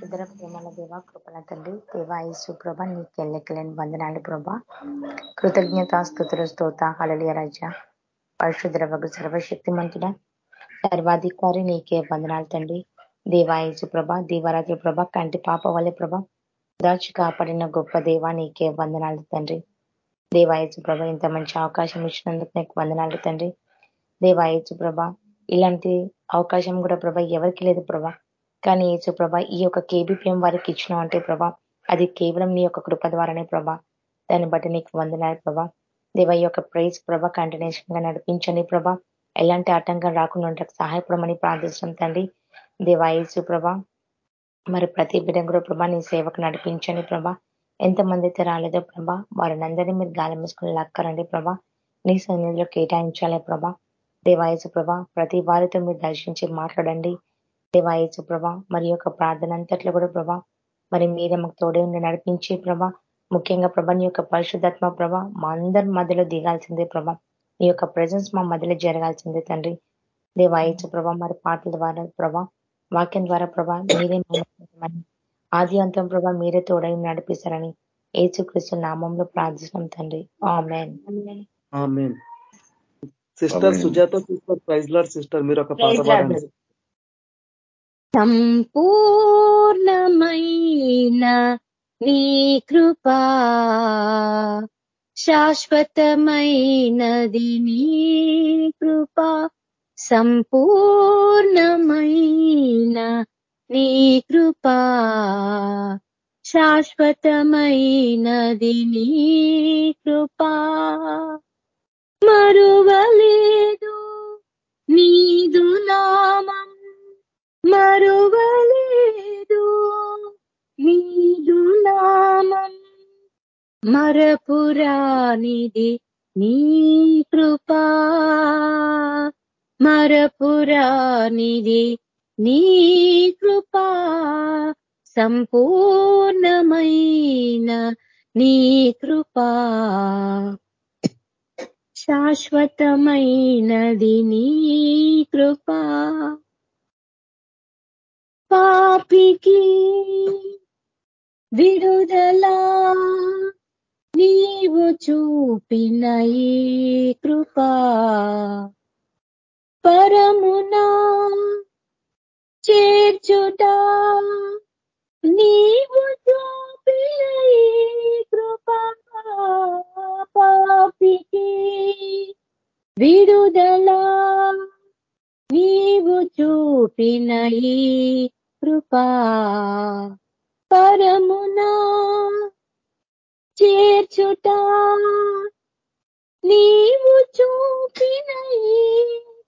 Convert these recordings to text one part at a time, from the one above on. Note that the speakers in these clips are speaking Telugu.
పరిశుద్ర ప్రేమల దేవ కృపల తండ్రి దేవా యేసు ప్రభ నీకు ఎల్లెక్కలేని వందనాలు ప్రభ. కృతజ్ఞత స్థుతుల స్తోత హళలియ రాజ. పరిశుద్ర వగు సర్వశక్తిమంతుడ సర్వాధికారి నీకే వందనాలు తండ్రి దేవాయసు ప్రభ దీవరాజు ప్రభ కంటి పాప వల్లే ప్రభ దాచి కాపాడిన గొప్ప దేవా నీకే వందనాలు తండ్రి దేవాయసు ప్రభ ఇంత మంచి అవకాశం ఇచ్చినందుకు నీకు వందనాలు తండ్రి దేవాయసు ప్రభ ఇలాంటి అవకాశం కూడా ప్రభ ఎవరికి లేదు ప్రభ. కానీ యేసు ప్రభ ఈ యొక్క కేబిపిఎం వారికి ఇచ్చిన అంటే ప్రభా అది కేవలం నీ యొక్క కృప ద్వారానే ప్రభా. దాన్ని బట్టి నీకు వందనాలు ప్రభా. దేవ ఈ యొక్క ప్రైజ్ ప్రభ కంటిన్యూషన్గా నడిపించండి ప్రభా. ఎలాంటి ఆటంకం రాకుండా ఉండటం సహాయపడమని ప్రార్థిస్తాం తండ్రి. దేవాయేసు ప్రభ మరి ప్రతి బిడ్డ కూడా ప్రభా నీ సేవకు నడిపించండి ప్రభా. ఎంతమంది అయితే రాలేదో ప్రభా వారిని అందరినీ మీరు గాలి మూసుకుని లక్కరండి ప్రభా. నీ సన్నిధిలో కేటాయించాలి ప్రభా. దేవాయసు ప్రభా ప్రతి వారితో మీరు దర్శించి మాట్లాడండి. దేవాయచు ప్రభా మరి యొక్క ప్రార్థన అంతట్లో కూడా ప్రభా మరి మీరే మాకు తోడే ఉండి నడిపించే ప్రభా ముఖ్యంగా ప్రభా నీ యొక్క పరిశుద్ధాత్మ ప్రభా మా అందరి మధ్యలో దిగాల్సిందే ప్రభా నీ యొక్క ప్రజెన్స్ మా మధ్యలో జరగాల్సిందే తండ్రి. దేవాయచు ప్రభా మరి పాటల ద్వారా ప్రభా వాక్యం ద్వారా ప్రభా మీరే ఆది అంతం ప్రభా మీరే తోడై నడిపిస్తారని ఏసుక్రీస్తు నామంలో ప్రార్థిస్తున్నాం తండ్రి. Sister Sujatha sister praise lord sister మీరు ఒక పాట పాడండి. సంపూర్ణమైన నీ కృపా. శాశ్వతమైనది నీ కృపా. సంపూర్ణమైన నీ కృపా. శాశ్వతమైనది నీ కృపా. మరువలేదు నీదు నామం మరువలేదు. నీదు నామం మరపురానిది నీ కృపా. మరపురానిది నీ కృపా సంపూర్ణమైన నీ కృపా. శాశ్వతమైనది నీ కృపా. పాపికి విడుదలా. నీవు చూపిన ఈ కృపా పరమునా చేర్చుట. నీవు చూపిన ఈ కృపా పాపికి విడుదలా. నీవు చూపిన ఈ కృపా పరమునా చేర్చుట నీవు చూపిన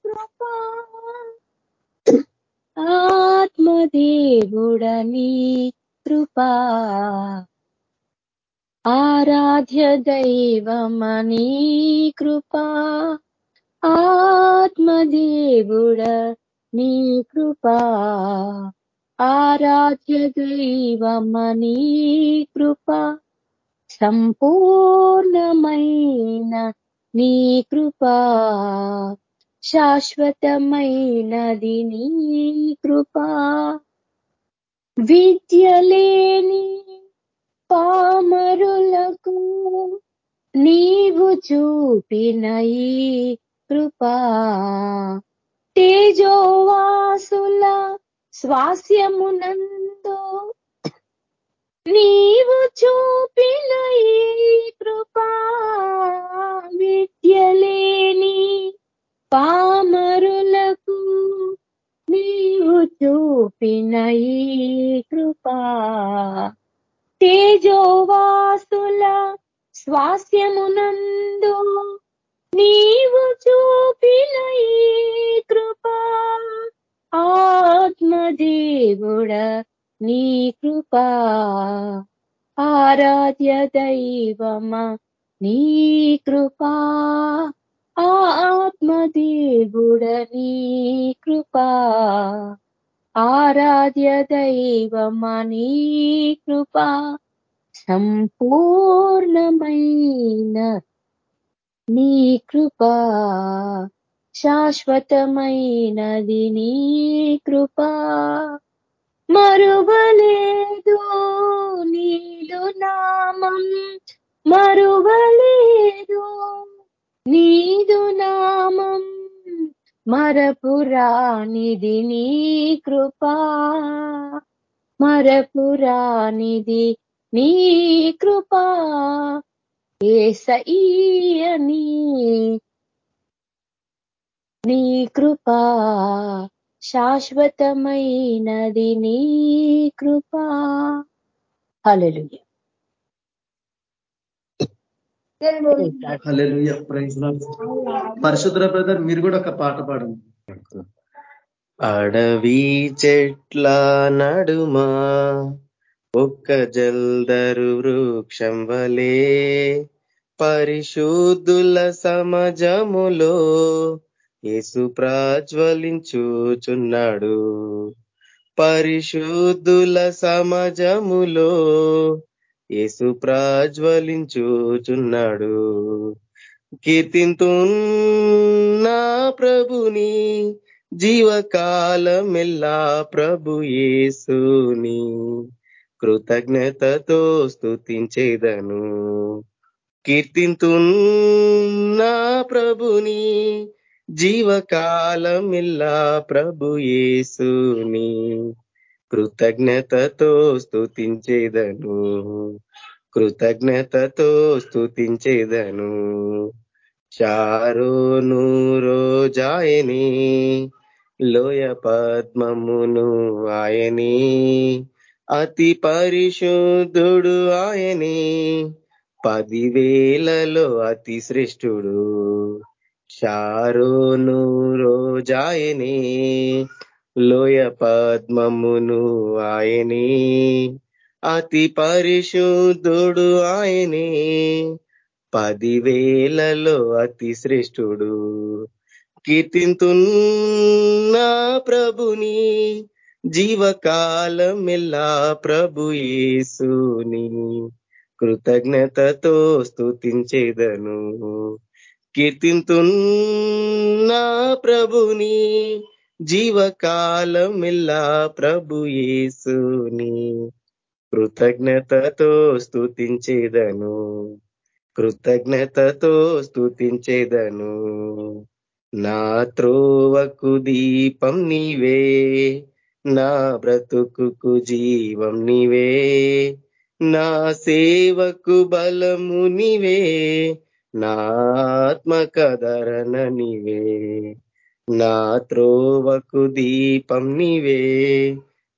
కృపా ఆత్మదేవుడని కృపా ఆరాధ్య దైవమని కృపా ఆత్మదేవుడ నీ కృపా ఆరాధ్య దైవమని కృప సంపూర్ణమైన నీ కృపా శాశ్వతమైనది నీ కృపా. విద్యలేని పామరులకు నీవు చూపిన కృపా. తేజోవాసుల స్వాస్యమునందు నీవు చూపిన కృపా విద్యలేని పామరులకు నీవు చూపిన కృపా. తేజోవాసుల స్వాస్య ఆత్మదేవుడ నీ కృపా. ఆరాధ్య దైవమా నీ కృపా. ఆత్మదేవుడ నీ కృపా. ఆరాధ్య దైవమా నీ కృపా. సంపూర్ణమైన నీ కృపా. శాశ్వతమైనది నీ కృపా. మరువలేదు నీదు నామం. మరువలేదు నీదు నామం. మరపురానిది నీ కృపా. మరపురానిది నీ కృపా. ఏసీయని నీ కృపా. శాశ్వతమైనది నీ కృపా. హలలుయ పరిశుద్ర బ్రదర్ మీరు కూడా ఒక పాట పాడండి. అడవి చెట్ల నడుమా ఒక్క జల్దరు వృక్షం వలే పరిశుద్ధుల సమజములో యేసు ప్రాజ్వలించుచున్నాడు. పరిశుద్ధుల సమాజములో యేసు ప్రాజ్వలించుచున్నాడు. కీర్తింతున్నా ప్రభుని జీవకాలమెల్లా ప్రభు యేసుని కృతజ్ఞతతో స్థుతించేదను కీర్తింతున్నా ప్రభుని జీవకాలమిల్లా ప్రభు యేసుని కృతజ్ఞతతో స్థుతించేదను కృతజ్ఞతతో స్థుతించేదను చారో నూరో జాయని లోయ పద్మమును ఆయని అతి పరిశుద్ధుడు ఆయని పదివేలలో అతి శ్రేష్ఠుడు. చారోను రోజాయని లోయ పద్మమును ఆయని అతి పరిశుద్ధుడు ఆయనే పదివేలలో అతి శ్రేష్ఠుడు. కీర్తింతున్నా ప్రభుని జీవకాలమెల్లా ప్రభు యేసుని కృతజ్ఞతతో స్థుతించేదను కీర్తింతున్నా ప్రభుని జీవకాలమిల్లా ప్రభు యేసుని కృతజ్ఞతతో స్థుతించేదను కృతజ్ఞతతో స్థుతించేదను నా త్రోవకు దీపం నీవే నా బ్రతుకు జీవం నీవే నా సేవకు బలము నీవే నా ఆత్మకధరణ నీవే నా త్రోవకు దీపం నీవే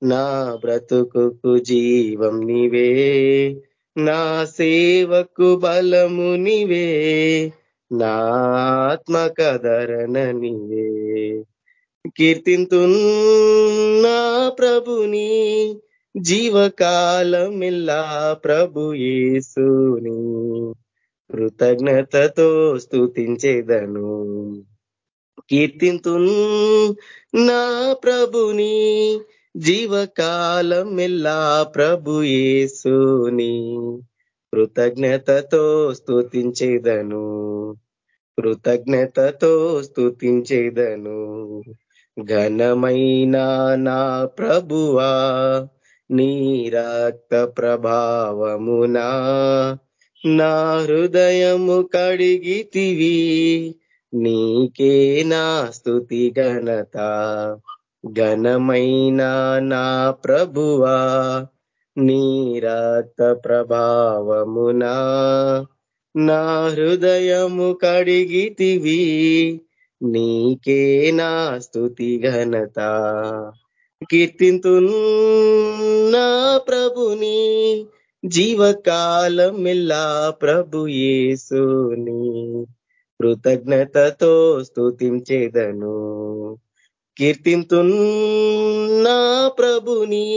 నా బ్రతుకు జీవం నీవే నా సేవకు బలము నీవే నా ఆత్మకధరణ నీవే కీర్తింతున్నా ప్రభుని జీవకాలమిల్లా ప్రభు యేసుని కృతజ్ఞతతో స్థుతించేదను కీర్తింతు నా ప్రభుని జీవకాలం ఎల్లా ప్రభుయేసుని కృతజ్ఞతతో స్థుతించేదను కృతజ్ఞతతో స్థుతించేదను ఘనమైన నా ప్రభువా నీ రక్త ప్రభావమునా నా హృదయము కడిగితివి నీకే నా స్థుతి ఘనత. ఘనమైన నా ప్రభువా నీ రక్త ప్రభావమునా. నా హృదయము కడిగితివి నీకే నా స్థుతి ఘనత. కీర్తింతున్నా ప్రభుని జీవకాలమిల్లా ప్రభు యేసుని కృతజ్ఞతతో స్థుతించేదను కీర్తింతున్నా ప్రభుని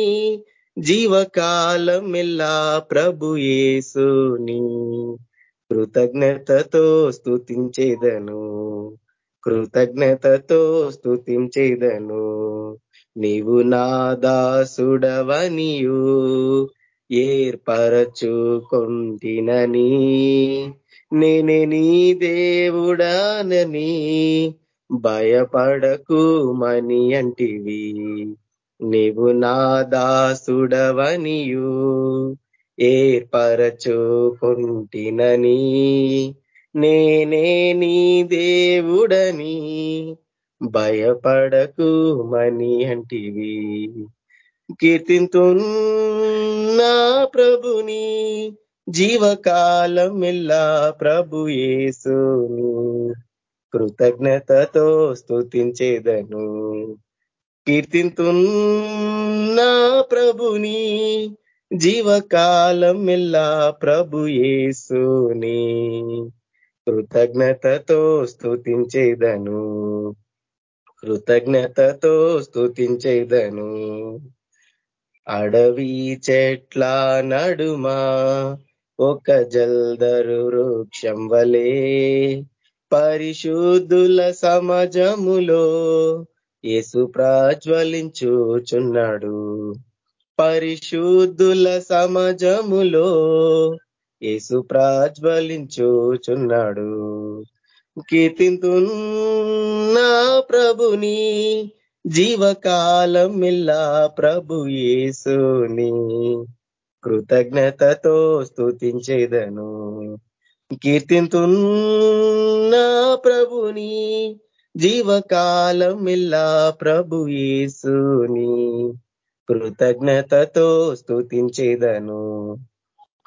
జీవకాలమిల్లా ప్రభు యేసుని కృతజ్ఞతతో స్థుతించేదను కృతజ్ఞతతో స్థుతించేదను నీవు నా దాసుడవనియు. ఏర్పరచుకొంటినని. నేనే నీ దేవుడానని భయపడకు మని అంటివి. నీవు నా దాసుడవనియు. ఏర్పరచుకుంటినని. నేనే నీ దేవుడని భయపడకు మని అంటివి. కీర్తింతు నా ప్రభుని జీవకాలం ఎల్లా ప్రభు యేసుని కృతజ్ఞతతో స్థుతించేదను కీర్తింతున్నా ప్రభుని జీవకాలం ఎల్లా ప్రభు యేసుని కృతజ్ఞతతో స్థుతించేదను కృతజ్ఞతతో స్థుతించేదను అడవి చెట్ల నడుమా ఒక జల్దరు వృక్షం వలే. పరిశుద్ధుల సమాజములో యేసు ప్రాజ్వలించుచున్నాడు. పరిశుద్ధుల సమాజములో యేసు ప్రాజ్వలించుచున్నాడు. కీర్తింతున్నా ప్రభుని జీవకాలం మిల్లా ప్రభు యేసుని కృతజ్ఞతతో స్థుతించేదను కీర్తింతున్నా ప్రభుని జీవకాలం ఇల్లా ప్రభు యేసుని కృతజ్ఞతతో స్థుతించేదను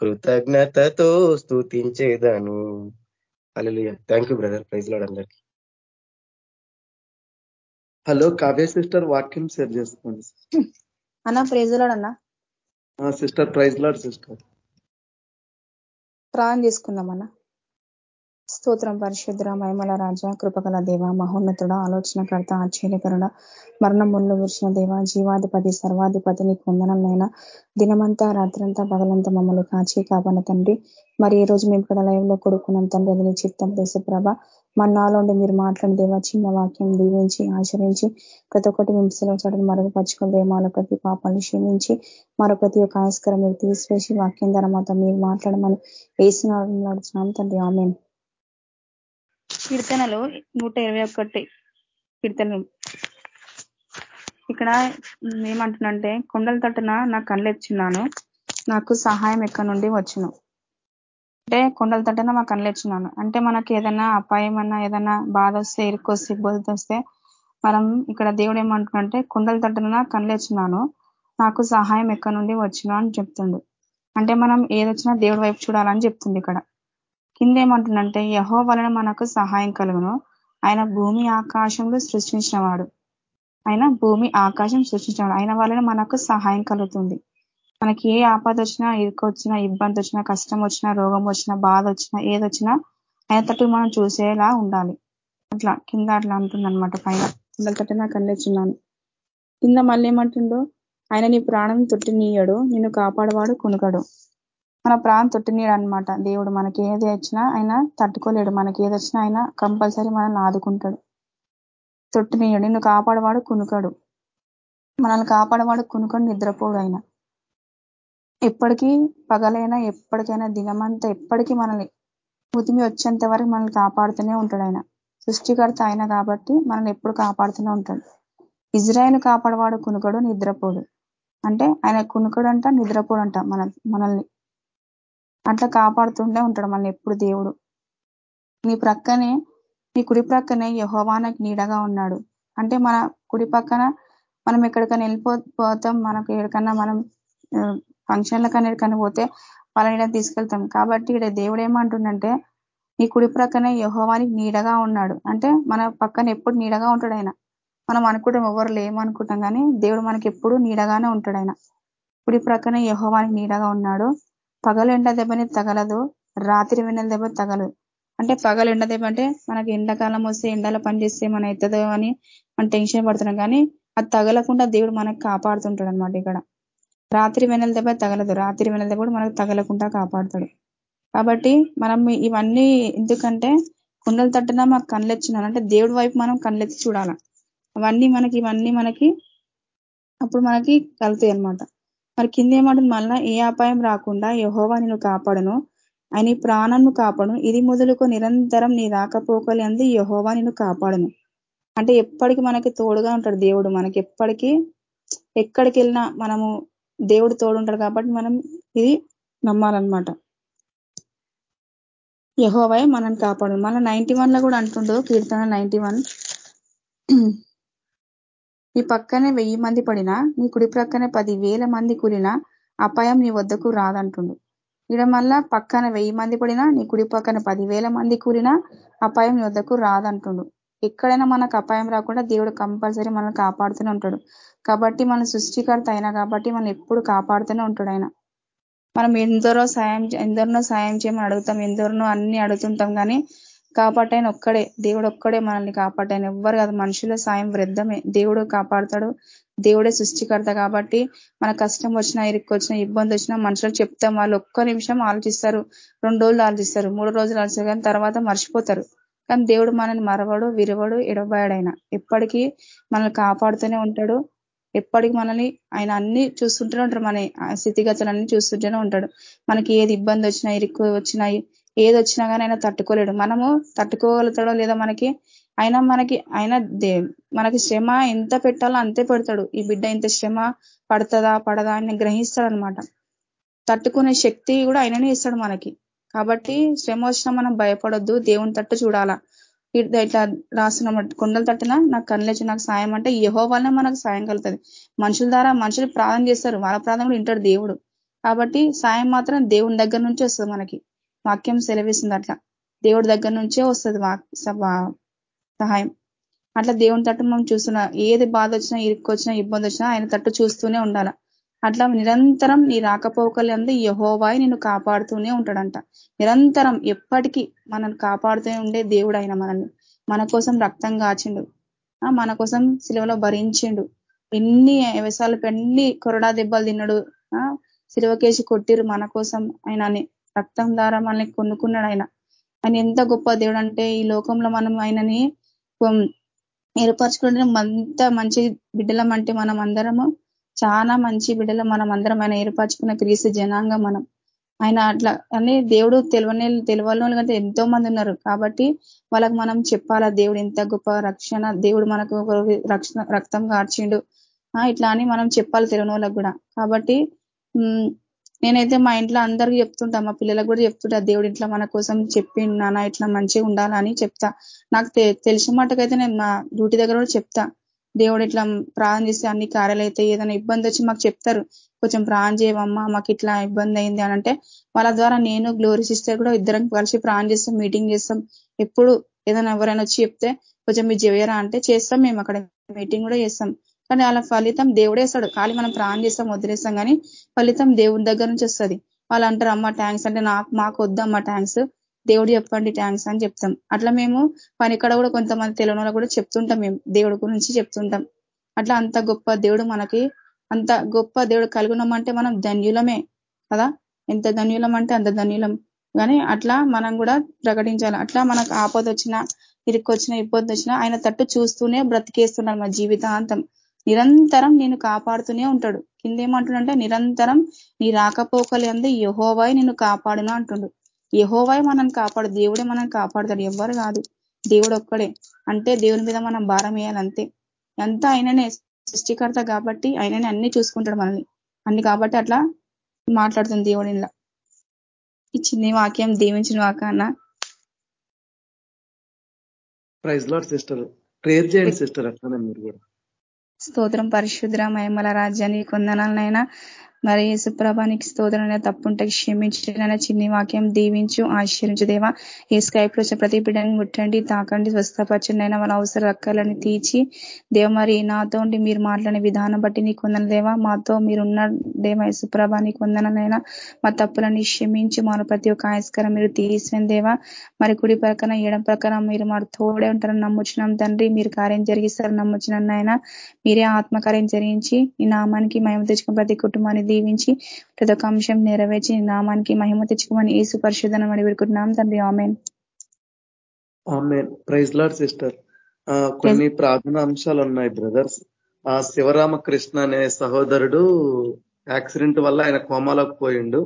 కృతజ్ఞతతో స్థుతించేదను అలా thank you brother praise lord అందరికి. హలో కావ్య సిస్టర్ వాక్యం షేర్ చేసుకోండి అన్న ప్రైజ్ లాడ్ అన్న సిస్టర్ ప్రైజ్ లాడ్ సిస్టర్ ప్రాణం చేసుకుందామన్నా స్తోత్రం పరిశుద్ర మహిమల రాజ కృపగల దేవ మహోన్నతుడ ఆలోచనకర్త ఆశ్చర్యకరుడ మరణం ముళ్ళు వచ్చిన దేవ జీవాధిపతి సర్వాధిపతి నీకు వందనమైనా దినమంతా రాత్రంతా పగలంతా మమ్మల్ని కాచి కాపాన తండ్రి. మరి ఈ రోజు మేము ఇక్కడ లైవ్లో కొడుకున్నాం తండ్రి అది నీ చిత్తం దేశప్రభ. మన నాలోండి మీరు మాట్లాడి దేవచ్చి మా వాక్యం దీవించి ఆచరించి ప్రతి ఒక్కటి మేము సెలవు మరుగుపరచుకుని దేవాల ప్రతి పాపాలను క్షమించి మరో ప్రతి ఒక్క ఆయస్కరం మీరు తీసివేసి వాక్యం ద్వారా మాతో మీరు మాట్లాడమని వేసిన నడుచున్నాం తండ్రి. ఆమె కీర్తనలు నూట ఇరవై ఒకటి కీర్తనలు. ఇక్కడ ఏమంటున్నంటే కొండల తట్టున నా కళ్ళెచ్చున్నాను నాకు సహాయం ఎక్కడి నుండి వచ్చును? అంటే కొండల తట్టన మాకు కళ్ళెచ్చున్నాను అంటే మనకి ఏదైనా అపాయం అన్నా ఏదైనా బాధ వస్తే ఇరుకొస్తే ఇబ్బంది వస్తే మనం ఇక్కడ దేవుడు ఏమంటున్నంటే కొండల తట్టన కనలేచున్నాను నాకు సహాయం ఎక్కడి నుండి వచ్చిన అని చెప్తుండు. అంటే మనం ఏదొచ్చినా దేవుడి వైపు చూడాలని చెప్తుంది ఇక్కడ. కింద ఏమంటుందంటే యహో వలన మనకు సహాయం కలుగును. ఆయన భూమి ఆకాశంలో సృష్టించినవాడు. ఆయన భూమి ఆకాశం సృష్టించినవాడు. ఆయన వలన మనకు సహాయం కలుగుతుంది. మనకి ఏ ఆపద వచ్చినా ఇరుకొచ్చినా ఇబ్బంది వచ్చినా కష్టం వచ్చినా రోగం వచ్చినా బాధ వచ్చినా ఏదొచ్చినా ఆయన తట్టు మనం చూసేలా ఉండాలి. అట్లా కింద అట్లా అంటుందన్నమాట పైన. కింద తట్టు నాకు అందించున్నాను కింద మళ్ళీ ఏమంటుండో ఆయన నీ ప్రాణం తొట్టినీయడు నిన్ను కాపాడవాడు కొనుకడు మన ప్రాణం తొట్టినీయడు అనమాట దేవుడు మనకి ఏది వచ్చినా ఆయన తట్టుకోలేడు. మనకి ఏది వచ్చినా ఆయన కంపల్సరీ మనల్ని ఆదుకుంటాడు. తొట్టినీయడు నిన్ను కాపాడవాడు కునుకడు మనల్ని కాపాడవాడు కొనుకొని నిద్రపోడు ఆయన. ఎప్పటికీ పగలైనా ఎప్పటికైనా దినమంతా ఎప్పటికీ మనల్ని ఉతిమి వచ్చేంత వరకు మనల్ని కాపాడుతూనే ఉంటాడు ఆయన. సృష్టికర్త ఆయన కాబట్టి మనల్ని ఎప్పుడు కాపాడుతూనే ఉంటాడు. ఇజ్రాయల్ కాపాడవాడు కునుకడు నిద్రపోడు. అంటే ఆయన కునుకడు అంట నిద్రపోడు అంట మన మనల్ని. అట్లా కాపాడుతుండే ఉంటాడు మనల్ని ఎప్పుడు దేవుడు. నీ ప్రక్కనే నీ కుడి ప్రక్కనే యహోవానకి నీడగా ఉన్నాడు. అంటే మన కుడి పక్కన మనం ఎక్కడికైనా వెళ్ళిపోతాం మనకు ఎక్కడికన్నా మనం ఫంక్షన్లకు ఎక్కడికైనా పోతే వాళ్ళని తీసుకెళ్తాం. కాబట్టి ఇక్కడ దేవుడు ఏమంటుండంటే నీ కుడి ప్రక్కనే యహోవానికి నీడగా ఉన్నాడు. అంటే మన పక్కన ఎప్పుడు నీడగా ఉంటాడు ఆయన. మనం అనుకుంటాం ఎవరు లేమనుకుంటాం కానీ దేవుడు మనకి ఎప్పుడు నీడగానే ఉంటాడు ఆయన. కుడి ప్రక్కనే యహోవానికి నీడగా ఉన్నాడు. పగలు ఎండ దెబ్బని తగలదు. రాత్రి వెన్నెల దెబ్బ తగలదు. అంటే పగలు ఎండ దెబ్బ అంటే మనకి ఎండాకాలం వస్తే ఎండలో పనిచేస్తే మన ఎత్తదో అని మనం టెన్షన్ పడుతున్నాం కానీ అది తగలకుండా దేవుడు మనకు కాపాడుతుంటాడు అనమాట ఇక్కడ. రాత్రి వెనల్ దెబ్బ తగలదు. రాత్రి వెన్నెల దెబ్బ కూడా మనకు తగలకుండా కాపాడుతాడు. కాబట్టి మనం ఇవన్నీ ఎందుకంటే కుండల తట్టున మాకు కళ్ళెచ్చినాను అంటే దేవుడి వైపు మనం కళ్ళెత్తి చూడాల? అవన్నీ మనకి ఇవన్నీ మనకి అప్పుడు మనకి కలుతాయి అనమాట మరి కింద ఏమంటుంది? మళ్ళా ఏ అపాయం రాకుండా యహోవా నేను కాపాడను. ఆయన ప్రాణాన్ని కాపాడును. ఇది మొదలుకు నిరంతరం నీ రాకపోకలి అంది యహోవా నేను కాపాడను. అంటే ఎప్పటికీ మనకి తోడుగా ఉంటాడు దేవుడు. మనకి ఎప్పటికీ ఎక్కడికి వెళ్ళినా మనము దేవుడు తోడుంటాడు కాబట్టి మనం ఇది నమ్మాలన్నమాట. యహోవై మనం కాపాడు. మన నైన్టీ వన్లో కూడా అంటుండదు కీర్తన నైన్టీ వన్. నీ పక్కనే వెయ్యి మంది పడినా నీ కుడి ప్రక్కనే పది వేల మంది కూలినా అపాయం నీ వద్దకు రాదంటుండు. ఇక్కడ మళ్ళా పక్కన వెయ్యి మంది పడినా నీ కుడి పక్కన పదివేల మంది కూలినా అపాయం నీ వద్దకు రాదంటుండు. ఎక్కడైనా మనకు అపాయం రాకుండా దేవుడు కంపల్సరీ మనల్ని కాపాడుతూనే ఉంటాడు. కాబట్టి మన సృష్టికర్త ఆయన కాబట్టి మనం ఎప్పుడు కాపాడుతూనే ఉంటాడు ఆయన. మనం ఎందరో సాయం ఎందరినో సాయం చేయమని అడుగుతాం ఎందరినో అన్ని అడుగుతుంటాం కానీ కాపాటైన ఒక్కడే దేవుడు ఒక్కడే మనల్ని కాపాటైన ఎవ్వరు కాదు. మనుషుల సాయం వృద్ధమే దేవుడు కాపాడతాడు. దేవుడే సృష్టికర్త కాబట్టి మన కష్టం వచ్చినా ఇరుక్కు వచ్చినా ఇబ్బంది వచ్చినా మనుషులు చెప్తాం. వాళ్ళు ఒక్క నిమిషం ఆలోచిస్తారు. రెండు రోజులు ఆలోచిస్తారు. మూడు రోజులు ఆలోచిస్తారు కానీ తర్వాత మర్చిపోతారు. కానీ దేవుడు మనల్ని మరవడు విరవడు ఎడబాయడైనా. ఎప్పటికీ మనల్ని కాపాడుతూనే ఉంటాడు. ఎప్పటికి మనల్ని ఆయన అన్ని చూస్తుంటూనే ఉంటారు మన స్థితిగతులన్నీ చూస్తుంటూనే ఉంటాడు. మనకి ఏది ఇబ్బంది వచ్చినా ఇరుక్కు వచ్చినా ఏది వచ్చినా కానీ ఆయన తట్టుకోలేడు. మనము తట్టుకోగలుగుతాడో లేదా మనకి ఆయన మనకి ఆయన మనకి శ్రమ ఎంత పెట్టాలో అంతే పెడతాడు. ఈ బిడ్డ ఇంత శ్రమ పడుతుందా పడదా అని గ్రహిస్తాడు అనమాట తట్టుకునే శక్తి కూడా ఆయననే ఇస్తాడు మనకి. కాబట్టి శ్రమ వచ్చినా మనం భయపడొద్దు. దేవుని తట్టు చూడాలా. ఇట్లా రాసిన కొండలు తట్టిన నాకు కళ్ళొచ్చి నాకు సాయం అంటే యహో వల్లనే మనకు సాయం కలుగుతుంది. మనుషుల ద్వారా మనుషులు ప్రార్థన చేస్తారు. వాళ్ళ ప్రార్థన కూడా వింటాడు దేవుడు. కాబట్టి సాయం మాత్రం దేవుని దగ్గర నుంచి వస్తుంది మనకి. వాక్యం సెలవిస్తుంది అట్లా. దేవుడి దగ్గర నుంచే వస్తుంది సహాయం. అట్లా దేవుని తట్టు మనం చూస్తున్నా. ఏది బాధ వచ్చినా ఇరుక్కొచ్చినా ఇబ్బంది వచ్చినా ఆయన తట్టు చూస్తూనే ఉండాల. అట్లా నిరంతరం నీ రాకపోకలందు యహోవాయి నిన్ను కాపాడుతూనే ఉంటాడంట. నిరంతరం ఎప్పటికీ మనల్ని కాపాడుతూనే ఉండే దేవుడు ఆయన మనల్ని. మన కోసం రక్తం కాచిండు. మన కోసం సిలువలో భరించిండు. ఎన్ని వ్యవసాయాలు ఎన్ని కొరడా దెబ్బలు తిన్నాడు. సిలువకేసి కొట్టిరు మన కోసం ఆయన రక్తం ద్వారా మనల్ని కొనుక్కున్నాడు ఆయన ఆయన ఎంత గొప్ప దేవుడు అంటే ఈ లోకంలో మనం ఆయనని ఏర్పరచుకుంటే అంత మంచి బిడ్డలం అంటే మనం అందరము చాలా మంచి బిడ్డలు మనం అందరం ఆయన ఏర్పరచుకున్న క్రీస్తు జనాంగం మనం. ఆయన అట్లా అని దేవుడు తెలియని తెలియాలని కంటే ఎంతో మంది ఉన్నారు. కాబట్టి వాళ్ళకి మనం చెప్పాలా దేవుడు ఎంత గొప్ప రక్షణ దేవుడు మనకు రక్షణ రక్తం కార్చిండు. ఇట్లా అని మనం చెప్పాలి తెలియని వాళ్ళకి కూడా. కాబట్టి నేనైతే మా ఇంట్లో అందరికి చెప్తుంటా మా పిల్లలకు కూడా చెప్తుంటా దేవుడు ఇట్లా మన కోసం చెప్పి నాన్న ఇట్లా మంచిగా ఉండాలని చెప్తా. నాకు తెలిసిన మటుకైతే నేను మా డ్యూటీ దగ్గర కూడా చెప్తా. దేవుడు ఇట్లా ప్రాణం చేస్తే అన్ని కార్యాలు అయితే ఏదైనా ఇబ్బంది వచ్చి మాకు చెప్తారు. కొంచెం ప్రాణం చేయమమ్మా మాకు ఇట్లా ఇబ్బంది అయింది అని అంటే వాళ్ళ ద్వారా నేను గ్లోరీ సిస్టర్ కూడా ఇద్దరం కలిసి ప్రాణం చేస్తాం మీటింగ్ చేస్తాం. ఎప్పుడు ఏదైనా ఎవరైనా వచ్చి చెప్తే కొంచెం మీ జవేరా అంటే చేస్తాం మేము అక్కడ మీటింగ్ కూడా చేస్తాం. కానీ వాళ్ళ ఫలితం దేవుడే ఇస్తాడు. ఖాళీ మనం ప్రాణం చేస్తాం వదిలేస్తాం కానీ ఫలితం దేవుడి దగ్గర నుంచి వస్తుంది. వాళ్ళు అంటారు అమ్మ ట్యాంక్స్ అంటే నాకు మాకు వద్దమ్మా ట్యాంక్స్ దేవుడు చెప్పండి థ్యాంక్స్ అని చెప్తాం. అట్లా మేము పని ఎక్కడ కూడా కొంతమంది తెలియని కూడా చెప్తుంటాం మేము. దేవుడి గురించి చెప్తుంటాం. అట్లా అంత గొప్ప దేవుడు మనకి అంత గొప్ప దేవుడు కలుగున్నామంటే మనం ధన్యులమే కదా? ఎంత ధన్యులం అంటే అంత ధన్యులం. కానీ అట్లా మనం కూడా ప్రకటించాలి. అట్లా మనకు ఆపద వచ్చినా ఇరుక్కొచ్చినా ఇబ్బంది వచ్చినా ఆయన తట్టు చూస్తూనే బ్రతికేస్తున్నాడు మా జీవితాంతం. నిరంతరం నేను కాపాడుతూనే ఉంటాడు. కిందేమంటుండంటే నిరంతరం నీ రాకపోకలు అంది యహోవాయి నేను కాపాడును అంటుండు. యహోవాయి మనం కాపాడు దేవుడే మనం కాపాడుతాడు ఎవ్వరు కాదు. దేవుడు ఒక్కడే. అంటే దేవుని మీద మనం భారం వేయాలంతే అంతా. ఆయననే సృష్టికర్త కాబట్టి ఆయననే అన్ని చూసుకుంటాడు మనల్ని. అన్ని కాబట్టి అట్లా మాట్లాడుతుంది దేవుడి ఈ చిన్ని వాక్యం దీవించిన వాక అన్న. Praise lord sister. చేయండి సిస్టర్ అట్లనే మీరు కూడా. స్తోత్రం పరిశుద్ర మహిమల రాజ్యాన్ని కొందనాలనైనా మరి యేసుప్రభానికి స్తోత్రం తప్పుంటే క్షమించిన చిన్ని వాక్యం దీవించు ఆశ్చర్యించు దేవా. ఈ స్కైప్లో ప్రతి బిడ్డని ముట్టండి తాకండి స్వస్థపరచండి. అయినా వాళ్ళ అవసర రక్కలని తీర్చి దేవ మరి నాతో మీరు మాట్లాడే విధానం బట్టి నీకు వందన దేవా. మాతో మీరున్న దేవా సుప్రభ నీకు వందనైనా మా తప్పులని క్షమించి మన ప్రతి ఒక్క ఆయస్కరం మీరు తీసిన దేవా. మరి కుడి ప్రక్కన ఏడం ప్రకారం మీరు మాకు తోడే ఉంటారని నమ్ముచ్చినాం తండ్రి. మీరు కార్యం జరిగిస్తారని నమ్ముచ్చినాను ఆయన మీరే ఆత్మకార్యం జరిగించి ఈ నామానికి మేము తెచ్చుకున్న ప్రతి కుటుంబాన్ని దీవించి ప్రతి ఒక్క అంశం నెరవేర్చి నామానికి మహిమ తెచ్చుకోమని ఏసు పరిశోధన అని పెడుకుంటున్నాం తండ్రి ఆమెన్. Praise lord sister. కొన్ని ప్రార్థన అంశాలు ఉన్నాయి బ్రదర్స్. ఆ శివరామకృష్ణ అనే సహోదరుడు యాక్సిడెంట్ వల్ల ఆయన కోమాలోకి పోయిండు.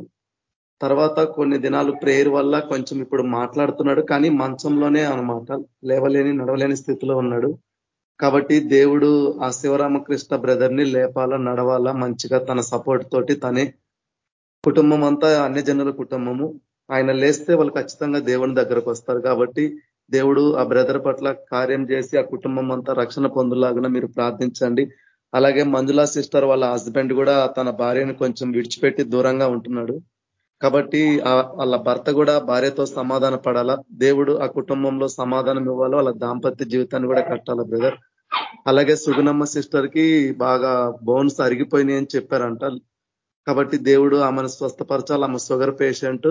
తర్వాత కొన్ని దినాలు ప్రేయర్ వల్ల కొంచెం ఇప్పుడు మాట్లాడుతున్నాడు కానీ మంచంలోనే అనమాట లేవలేని నడవలేని స్థితిలో ఉన్నాడు. కాబట్టి దేవుడు ఆ శివరామకృష్ణ బ్రదర్ని లేపాల నడవాలా మంచిగా తన సపోర్ట్ తోటి తనే కుటుంబం అంతా అన్ని జనుల కుటుంబము ఆయన లేస్తే వాళ్ళు ఖచ్చితంగా దేవుని దగ్గరకు వస్తారు. కాబట్టి దేవుడు ఆ బ్రదర్ పట్ల కార్యం చేసి ఆ కుటుంబం అంతా రక్షణ పొందులాగా మీరు ప్రార్థించండి. అలాగే మంజులా సిస్టర్ వాళ్ళ హస్బెండ్ కూడా తన భార్యను కొంచెం విడిచిపెట్టి దూరంగా ఉంటున్నాడు. కాబట్టి వాళ్ళ భర్త కూడా భార్యతో సమాధాన పడాలా? దేవుడు ఆ కుటుంబంలో సమాధానం ఇవ్వాలో? వాళ్ళ దాంపత్య జీవితాన్ని కూడా కట్టాలా బ్రదర్? అలాగే సుగుణమ్మ సిస్టర్కి బాగా బోన్స్ అరిగిపోయినాయి అని చెప్పారంట. కాబట్టి దేవుడు ఆమెను స్వస్థపరచాలి. ఆమె షుగర్ పేషెంట్.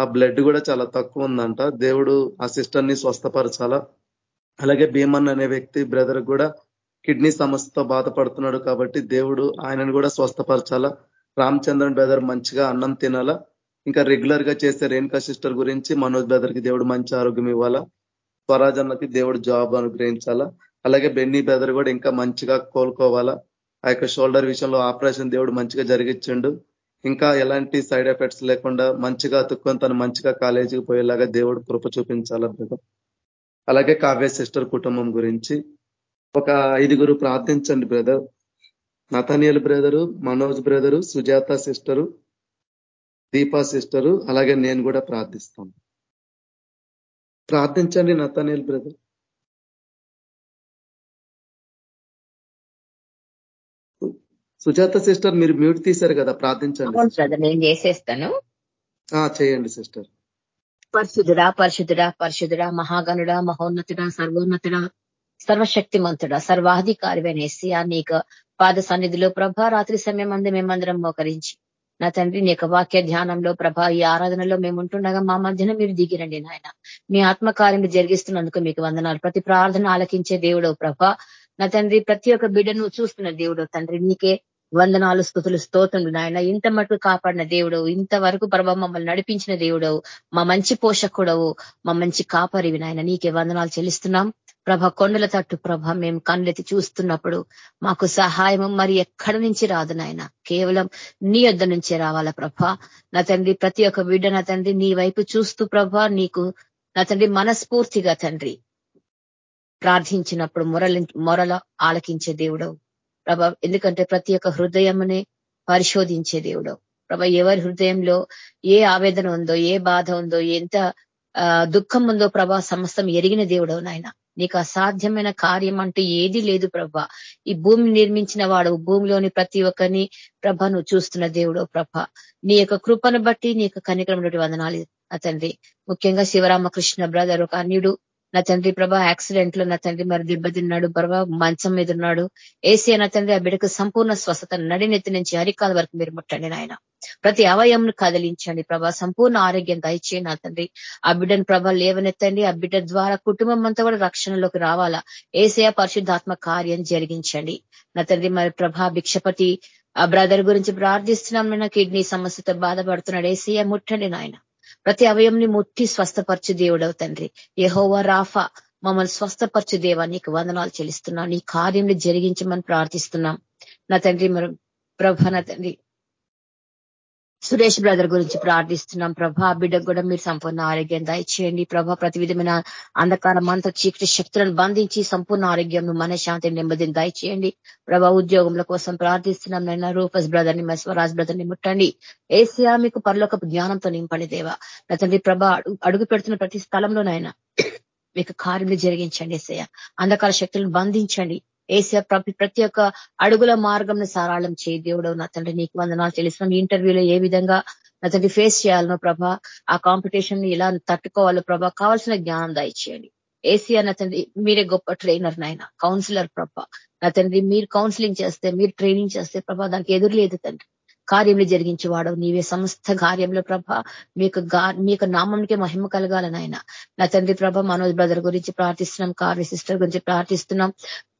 ఆ బ్లడ్ కూడా చాలా తక్కువ ఉందంట. దేవుడు ఆ సిస్టర్ని స్వస్థపరచాలా? అలాగే భీమన్ అనే వ్యక్తి బ్రదర్ కూడా కిడ్నీ సమస్యతో బాధపడుతున్నాడు కాబట్టి దేవుడు ఆయనను కూడా స్వస్థపరచాలా? రామచంద్రన్ బ్రదర్ మంచిగా అన్నం తినాలా? ఇంకా రెగ్యులర్గా చేసే రేణుకా సిస్టర్ గురించి మనోజ్ బ్రదర్కి దేవుడు మంచి ఆరోగ్యం ఇవ్వాలా? స్వరాజన్నకి దేవుడు జాబ్ అనుగ్రహించాలా? అలాగే బెన్నీ బ్రదర్ కూడా ఇంకా మంచిగా కోలుకోవాలా? ఆ యొక్క షోల్డర్ విషయంలో ఆపరేషన్ దేవుడు మంచిగా జరిగించిండు. ఇంకా ఎలాంటి సైడ్ ఎఫెక్ట్స్ లేకుండా మంచిగా అతుక్కొని తను మంచిగా కాలేజీకి పోయేలాగా దేవుడు కృప చూపించాలా బ్రదర్? అలాగే కావ్య సిస్టర్ కుటుంబం గురించి ఒక ఐదుగురు ప్రార్థించండి brother. Nathaniel brother Manoj brother Sujatha sister Deepa sister అలాగే నేను కూడా ప్రార్థిస్తాను ప్రార్థించండి నతనియల్ బ్రదర్. సుజాత సిస్టర్ మీరు మ్యూట్ తీశారు కదా ప్రార్థించండి నేను చేసేస్తాను. చేయండి సిస్టర్ పరిశుద్ధుడా పరిశుద్ధుడా పరిశుద్ధుడా మహాగణుడా మహోన్నతుడా సర్వోన్నతుడా సర్వశక్తిమంతుడా సర్వాధికారివైన ఎస్సియా నీకు పాద సన్నిధిలో ప్రభ రాత్రి సమయం అందు మేమందరం మోకరించి. నా తండ్రి నీ వాక్య ధ్యానంలో ప్రభ ఈ ఆరాధనలో మేము ఉంటుండగా మా మధ్యన మీరు దిగిరండి నాయన. మీ ఆత్మకార్యం జరిగిస్తున్నందుకు మీకు వందనాలు. ప్రతి ప్రార్థన ఆలకించే దేవుడో ప్రభ. నా తండ్రి ప్రతి ఒక్క బిడ్డను చూస్తున్న దేవుడు తండ్రి నీకే వందనాలు స్థుతులు స్తోత్రుడు నాయన. ఇంత మటుకు కాపాడిన దేవుడవు ఇంతవరకు ప్రభ మమ్మల్ని నడిపించిన దేవుడవు మా మంచి పోషకుడవు మా మంచి కాపరివి నాయన. నీకే వందనాలు చెల్లిస్తున్నాం. ప్రభ కొండల తట్టు ప్రభ మేము కళ్ళెత్తి చూస్తున్నప్పుడు మాకు సహాయం మరి ఎక్కడి నుంచి రాదు నాయన. కేవలం నీ యొద్ద నుంచే రావాలా ప్రభ. నా తండ్రి ప్రతి ఒక్క బిడ్డ నా తండ్రి నీ వైపు చూస్తూ ప్రభ నీకు నా తండ్రి మనస్ఫూర్తిగా తండ్రి. ప్రార్థించినప్పుడు మొరల మొరల ఆలకించే దేవుడవు. ప్రభ ఎందుకంటే ప్రతి ఒక్క హృదయమునే పరిశోధించే దేవుడవు. ప్రభ ఎవరి హృదయంలో ఏ ఆవేదన ఉందో ఏ బాధ ఉందో ఎంత దుఃఖం ఉందో ప్రభా సమస్తం ఎరిగిన దేవుడవు నాయన. నీకు అసాధ్యమైన కార్యం అంటే ఏది లేదు ప్రభ. ఈ భూమి నిర్మించిన వాడు భూమిలోని ప్రతి ఒక్కరిని ప్రభ నువ్వు చూస్తున్న దేవుడు ప్రభ. నీ యొక్క కృపను బట్టి నీ యొక్క కనికరం వందనాలు అతండి ముఖ్యంగా శివరామకృష్ణ బ్రదర్ ఒక అన్యుడు నా తండ్రి ప్రభా యాక్సిడెంట్లో నా తండ్రి మరి దెబ్బతిన్నాడు ప్రభా మంచం మీద ఉన్నాడు. ఏసీ నా తండ్రి ఆ బిడ్డకు సంపూర్ణ స్వస్థత నడినెత్తి నుంచి అరికాల వరకు మీరు ముట్టండి నాయన. ప్రతి అవయంను కదిలించండి ప్రభా సంపూర్ణ ఆరోగ్యం దయచేయండి నా తండ్రి. ఆ బిడ్డను ప్రభా లేవనెత్తండి ఆ బిడ్డ ద్వారా కుటుంబం అంతా కూడా రక్షణలోకి రావాలా? ఏసయ పరిశుద్ధాత్మ కార్యం జరిగించండి. నా తండ్రి మరి ప్రభా భిక్షపతి ఆ బ్రదర్ గురించి ప్రార్థిస్తున్నాం కిడ్నీ సమస్యతో బాధపడుతున్నాడు. ఏసీయ ముట్టండి నాయన. ప్రతి అవయంని ముట్టి స్వస్థపరచు దేవుడవు తండ్రి. యహోవ రాఫా మమ్మల్ని స్వస్థపరచు దేవా నీకు వందనాలు చెల్లిస్తున్నాం. నీ కార్యం జరిగించమని ప్రార్థిస్తున్నాం. నా తండ్రి మరి ప్రభ నా తండ్రి సురేష్ బ్రదర్ గురించి ప్రార్థిస్తున్నాం. ప్రభా బిడ్డకు కూడా మీరు సంపూర్ణ ఆరోగ్యం దయచేయండి. ప్రభా ప్రతి విధమైన అంధకారం అంత చీకటి శక్తులను బంధించి సంపూర్ణ ఆరోగ్యం మనశ్శాంతిని నెమ్మదిని దయచేయండి. ప్రభా ఉద్యోగంల కోసం ప్రార్థిస్తున్నాం. నైనా రూపస్ బ్రదర్ని మస్వరాజ్ బ్రదర్ని ముట్టండి. ఏసియా మీకు పరలోక జ్ఞానంతో నింపండి దేవా. నా తండ్రి ప్రభా అడుగు పెడుతున్న ప్రతి స్థలంలోనైనా మీకు కార్యములు జరిగించండి ఏసయ్య. అంధకార శక్తులను బంధించండి. ఏసీ ప్రతి ఒక్క అడుగుల మార్గంను సారాళం చేయి దేవుడు నా తండ్రి నీకు వందనాలు తెలుస్తున్నాం ఇంటర్వ్యూలో ఏ విధంగా నా తండ్రి ఫేస్ చేయాలనో ప్రభా ఆ కాంపిటీషన్ని ఎలా తట్టుకోవాలో ప్రభ కావాల్సిన జ్ఞానం దాయిచేయండి. ఏసీ అన్న తండ్రి మీరే గొప్ప ట్రైనర్ నాయన కౌన్సిలర్ ప్రభ. నా తండ్రి మీరు కౌన్సిలింగ్ చేస్తే మీరు ట్రైనింగ్ చేస్తే ప్రభా దానికి ఎదురు లేదు తండ్రి. కార్యంలో జరిగించేవాడు నీవే సమస్త కార్యంలో ప్రభ మీకు మీ యొక్క నామంకే మహిమ కలగాలనాయన నా తండ్రి ప్రభ మనోజ్ బ్రదర్ గురించి ప్రార్థిస్తున్నాం కార్య సిస్టర్ గురించి ప్రార్థిస్తున్నాం.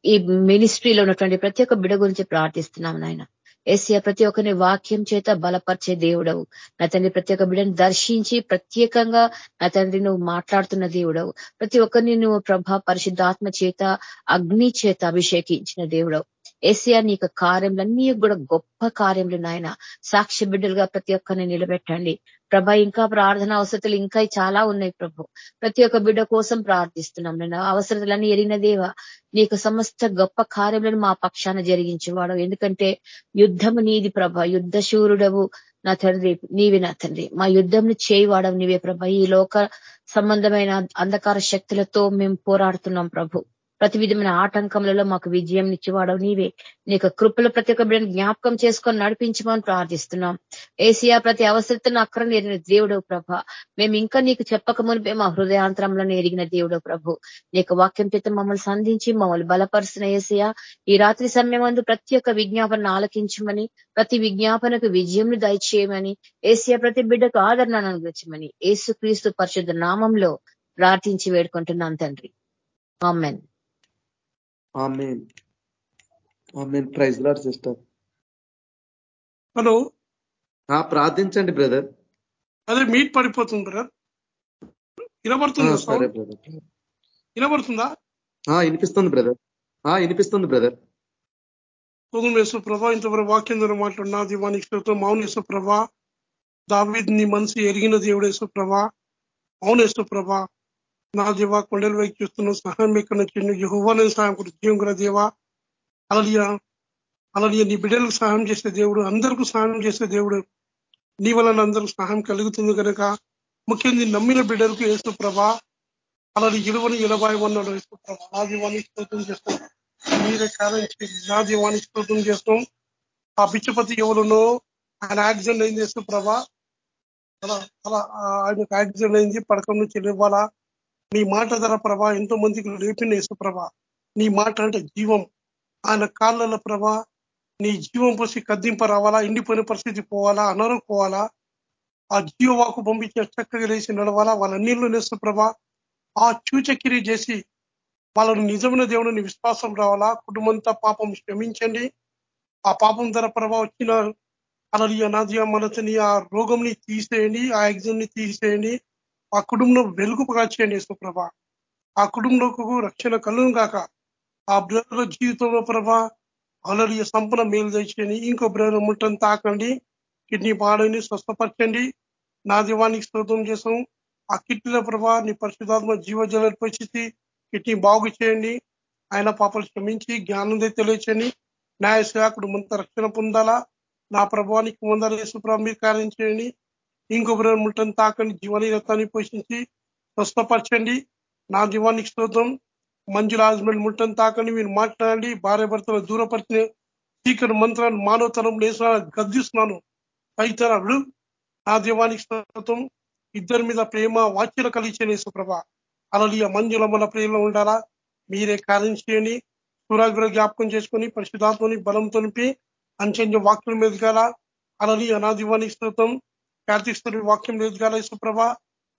ఈ మినిస్ట్రీలో ఉన్నటువంటి ప్రతి ఒక్క బిడ గురించి ప్రార్థిస్తున్నాం నాయన. ఏసియా ప్రతి ఒక్కరిని వాక్యం చేత బలపరిచే దేవుడవు. నా తండ్రి ప్రతి ఒక్క బిడ్డను దర్శించి ప్రత్యేకంగా నా తండ్రి నువ్వు మాట్లాడుతున్న దేవుడవు. ప్రతి ఒక్కరిని నువ్వు ప్రభ పరిశుద్ధాత్మ చేత అగ్ని చేత అభిషేకించిన దేవుడవు. ఏసియా నీ యొక్క కార్యములన్నీ కూడా గొప్ప కార్యములు నాయన. సాక్షి బిడ్డలుగా ప్రతి ఒక్కరిని నిలబెట్టండి. ప్రభ ఇంకా ప్రార్థన అవసరతలు ఇంకా చాలా ఉన్నాయి ప్రభు. ప్రతి ఒక్క బిడ్డ కోసం ప్రార్థిస్తున్నాం నేను అవసరతలన్నీ ఎరిగిన దేవ నీకు సమస్త గొప్ప కార్యములను మా పక్షాన జరిగించేవాడు. ఎందుకంటే యుద్ధము నీది ప్రభ. యుద్ధ శూరుడవు నా తండ్రి నీవి నా తండ్రి. మా యుద్ధంను చేయవాడవు నీవే ప్రభ. ఈ లోక సంబంధమైన అంధకార శక్తులతో మేము పోరాడుతున్నాం ప్రభు. ప్రతి విధమైన ఆటంకములలో మాకు విజయం ఇచ్చేవాడవు నీవే. నీకు కృపలు ప్రతి ఒక్క బిడ్డను జ్ఞాపకం చేసుకొని నడిపించమని ప్రార్థిస్తున్నాం. ఏసియా ప్రతి అవసరతను అక్కడ ఎరిగిన దేవుడు ప్రభ. మేము ఇంకా నీకు చెప్పక మునిపే మా హృదయాంతరంలో ఎరిగిన దేవుడు ప్రభు. నీకు వాక్యం చేత మమ్మల్ని సంధించి మమ్మల్ని బలపరుస్తున్న ఏసియా ఈ రాత్రి సమయం అందు ప్రతి ఒక్క విజ్ఞాపనను ఆలకించమని ప్రతి విజ్ఞాపనకు విజయం దయచేయమని ఏసియా ప్రతి బిడ్డకు ఆదరణ అనుగ్రహించమని ఏసు క్రీస్తు పరిశుద్ధ నామంలో ప్రార్థించి వేడుకుంటున్నాం తండ్రి. Amen. Amen. Amen. Praise lord sister. Hello. ప్రార్థించండి బ్రదర్. అదే మీట్ పడిపోతుంది బ్రదర్. వినబడుతుందా సరే? బ్రదర్. వినబడుతుందా? వినిపిస్తుంది బ్రదర్. వినిపిస్తుంది బ్రదర్. యేసు ప్రభా ఇంతవరకు వాక్యం ద్వారా మాట్లాడినా దీవానికి స్తోత్రం. మౌన యేసు ప్రభా దావీద్ నీ మనసు ఎరిగిన దేవుడు యేసు ప్రభా యేసు ప్రభా. నా దేవా కొండల వైపు చూస్తున్న సహాయం ఎక్కడ చిన్న యహోవాలని సహాయం కూడా జీవం గల దేవా అలలియ అలలియ నీ బిడ్డలకు సహాయం చేసే దేవుడు అందరికీ సహాయం చేసే దేవుడు. నీ వలన అందరికి సహాయం కలుగుతుంది కనుక ముఖ్యంగా నమ్మిన బిడ్డలకు యేసు ప్రభా అలాని ఇలువని ఇలబాయి ఉన్నాడు ప్రభా. నా దీవాన్ని స్తోత్రం చేస్తాం. మీరే కాలం నా దీవాన్ని స్తోత్రం చేస్తాం. ఆ పిచ్చపతి ఎవరునో ఆయన యాక్సిడెంట్ అయింది యేసు ప్రభా. అలా అలా ఆయనకు యాక్సిడెంట్ అయింది పడకం నుంచి లేవాలా? నీ మాట ధర ప్రభా ఎంతో మందికి లేపిన యేసు ప్రభా. నీ మాట అంటే జీవం. ఆయన కాళ్ళల ప్రభ నీ జీవం పోసి కద్దింప రావాలా ఎండిపోయిన పరిస్థితి పోవాలా అనారోగ్యం పోవాలా ఆ జీవవాకు పంపించి చక్కగా లేచి నడవాలా? వాళ్ళ నీళ్ళు నేస్తూ ప్రభ ఆ చూచకిరి చేసి వాళ్ళను నిజమైన దేవుడిని విశ్వాసం రావాలా? కుటుంబంతో పాపం క్షమించండి. ఆ పాపం ధర ప్రభా వచ్చిన అలలియ నాదియ మనసుని ఆ రోగంని తీసేయండి ఆ ఎగ్జామ్ని తీసేయండి. ఆ కుటుంబంలో వెలుగు చేయండి సుప్రభ ఆ కుటుంబంలో రక్షణ కలుగు కాక ఆ బ్రదర్ జీవితంలో ప్రభా అలలియ సంపన్న మేలు తెచ్చండి ఇంకో బ్రదర్ ముట్టని తాకండి. కిడ్నీ పాడని స్వస్థపరచండి. నా దీవానికి స్తోత్రం చేసాం ఆ కిడ్నీల ప్రభా నీ పరిశుధాత్మ జీవజల పరిస్థితి కిడ్నీ బాగు చేయండి. ఆయన పాపలు శ్రమించి జ్ఞానం తెలియచండి న్యాయ సేవకుడు ముంత రక్షణ పొందాలా. నా ప్రభావానికి ముందర యేసుప్రభు మీరు కార్యం చేయండి. ఇంకో బ్రదర్ ముట్టని తాకండి జీవాన్ని రక్తాన్ని పోషించి స్వస్థపరచండి. నా జీవానికి స్తోత్రం. మంజుల హస్బెండ్ ముట్టని తాకండి మీరు మాట్లాడండి. భార్య భర్తలు దూరపరిచిన చీకటి మంత్రాన్ని మానవతనం లేసిన గద్దిస్తున్నాను. పైతరాలు నా దీవానికి స్తోత్రం. ఇద్దరి మీద ప్రేమ వాచ్యలు కలిగించని సుప్రభ అలలియ మంజుల మన ప్రేమలో ఉండాలా? మీరే కార్యం చేయండి. సూరాగ్ర జ్ఞాపకం చేసుకొని పరిశుధాత్మని బలం తొలిపి అంచెంజ వాక్యం ఎదగాల? అలలియ నా దీవానికి స్తోత్రం. ప్రార్థిస్తున్న వాక్యం ఎదగాల సుప్రభ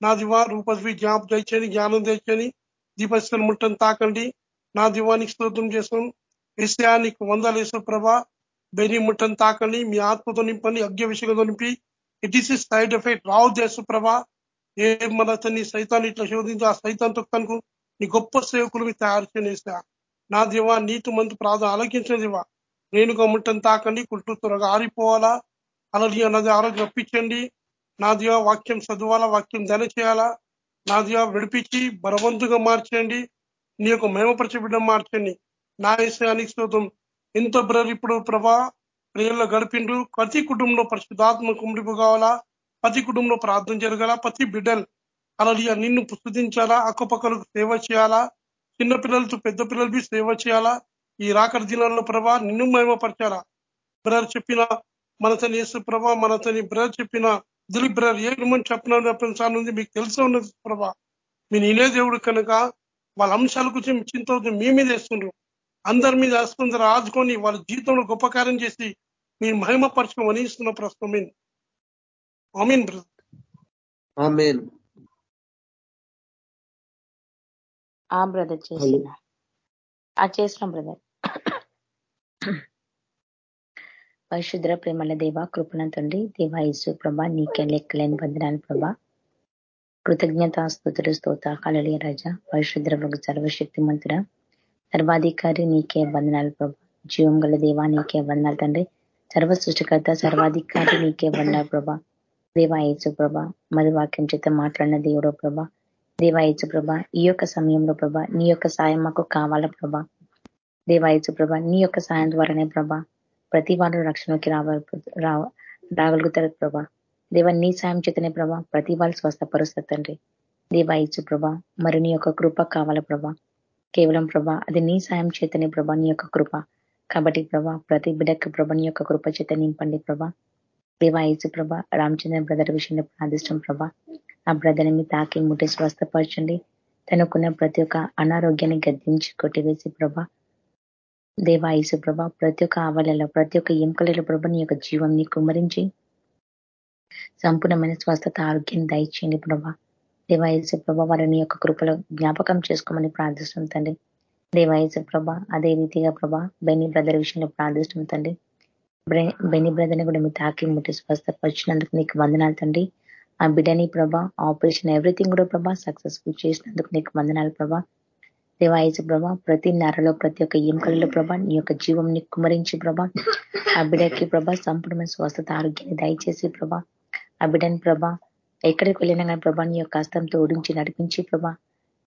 నా దివా రూపద్వి జ్ఞాప దయచని జ్ఞానం దయచని దీపస్థితిని ముట్టని తాకండి. నా దివానికి స్తోత్రం చేస్తాం. విషయానికి వందలు ప్రభ. బెని ముట్టని తాకండి. మీ ఆత్మతో నింపని అజ్ఞ విషయంతో నింపి. ఇట్ ఈస్ సైడ్ ఎఫెక్ట్ రావు దేశప్రభ ఏ మన నీ సైతాన్ని ఇట్లా శోధించి ఆ సైతాన్ తొక్కనుకు నీ గొప్ప సేవకులు మీరు తయారు చేసా నా దివా నీటి మందు ప్రాధం ఆలకించిన దివా. రేణుగా ముట్టని తాకండి. కుట్టు త్వరగా ఆరిపోవాలా. అలాగే అన్నది ఆరోగ్యం రప్పించండి. నా దివ వాక్యం చదవాలా వాక్యం ధన చేయాలా నా దివ విడిపించి బలవంతుగా మార్చండి నీ యొక్క మేమపరిచే బిడ్డ మార్చండి. నా విషయానికి స్తోత్రం. ఎంతో బ్రదర్ ఇప్పుడు ప్రభా ప్రియుల్లో గడిపిండు. ప్రతి కుటుంబంలో పరిశుద్ధాత్మ కుమిడిపు కావాలా? ప్రతి కుటుంబంలో ప్రార్థన జరగాల? ప్రతి బిడ్డలు అలా నిన్ను పుస్తదించాలా అక్కపక్కలకు సేవ చేయాలా? చిన్న పిల్లలతో పెద్ద పిల్లలకి సేవ చేయాలా? ఈ రాకడ దినాల్లో ప్రభా నిన్ను మేమపరచాలా బ్రదర్ చెప్పిన మన ఏసు యేసు ప్రభా మనతని బ్రదర్ చెప్పిన దిలీప్ బ్రదర్ ఏమని చెప్పిన సార్ ఉంది మీకు తెలిసే ఉన్నది ప్రభా? మీ నేనే దేవుడు కనుక వాళ్ళ అంశాలకు చింత మీ మీద వేస్తుండ్రు. అందరి మీద వేసుకుందరు ఆదుకొని వాళ్ళ జీవితంలో గొప్ప కార్యం చేసి మీరు మహిమపరచమని ఇస్తున్న ప్రస్తుతం ఆమీన్ బ్రదర్. ఆమెన్. ఆ బ్రదర్ చేసిన. ఆ చేసిన బ్రదర్. పరిశుద్ర ప్రేమల దేవ కృపణ తండ్రి. దేవాయసు ప్రభ నీకే లెక్కలేని బంధనాలు ప్రభ. కృతజ్ఞత స్థుతులు స్తోత కలలియ రజ. పరిశుద్ర సర్వశక్తి మంతుడ. సర్వాధికారి నీకే బంధనాలు ప్రభ. జీవం గల దేవా నీకే వందాలు తండ్రి. సర్వ సృష్టికర్త సర్వాధికారి నీకే వందా ప్రభా. దేవాయసు ప్రభ మరి వాక్యం చేత మాట్లాడిన దేవుడో ప్రభ. దేవాయచు ప్రభ ఈ యొక్క సమయంలో ప్రభ నీ యొక్క సాయం మాకు కావాల ప్రభ. దేవాయచు ప్రభ నీ యొక్క సాయం ద్వారానే ప్రభ. ప్రతి వారు రక్షణకి రావ రాగలుగుతారు ప్రభా. దేవ నీ సాయం చేతనే ప్రభా ప్రతి వాళ్ళు స్వస్థపరుస్తారు తండ్రి. ఐసు ప్రభా మరి నీ యొక్క కృప కావాల ప్రభా? కేవలం ప్రభ అది నీ సాయం చేతనే ప్రభా నీ యొక్క కృప. కాబట్టి ప్రభా ప్రతి బిడక్క ప్రభ నీ యొక్క కృప చేత నింపండి దేవా ఐసు ప్రభ రామచంద్ర బ్రదర్ విషయంలో ప్రార్థిష్టం ప్రభా. ఆ బ్రదర్ని మీ తాకి ముట్టి స్వస్థపరచండి. తనకున్న ప్రతి ఒక్క అనారోగ్యాన్ని గద్దించి కొట్టివేసి ప్రభ దేవాయసు ప్రభ ప్రతి ఒక్క ఆవలలో ప్రతి ఒక్క ఎముకలలో ప్రభ నీ యొక్క జీవంని కుమరించి సంపూర్ణమైన స్వస్థత ఆరోగ్యాన్ని దయచేయండి ప్రభ. దేవాయసు ప్రభ వారిని యొక్క కృపలో జ్ఞాపకం చేసుకోమని ప్రార్థిస్తాం తండ్రి. దేవాయసు ప్రభ అదే రీతిగా ప్రభ బెనీ బ్రదర్ విషయంలో ప్రార్థిస్తాం తండ్రి. బెని బ్రదర్ని కూడా మీ తాకి ముట్టి స్వస్థపరిచినందుకు నీకు వందనాలు తండ్రి. ఆ బిడ్డని ప్రభా ఆపరేషన్ ఎవ్రీథింగ్ కూడా ప్రభా సక్సెస్ఫుల్ చేసినందుకు నీకు వందనాలు ప్రభా. దేవాయసు ప్రభా ప్రతి నెరలో ప్రతి ఒక్క ఎంకలలో ప్రభా నీ యొక్క జీవం ని కుమరించి ప్రభా ఆ బిడ్డకి ప్రభా సంపూర్ణమైన స్వస్థత ఆరోగ్యాన్ని దయచేసి ప్రభా ఆ బిడ్డని ప్రభా ఎక్కడికి వెళ్ళినా కానీ ప్రభా నీ యొక్క హస్తంతో ఓడించి నడిపించి ప్రభా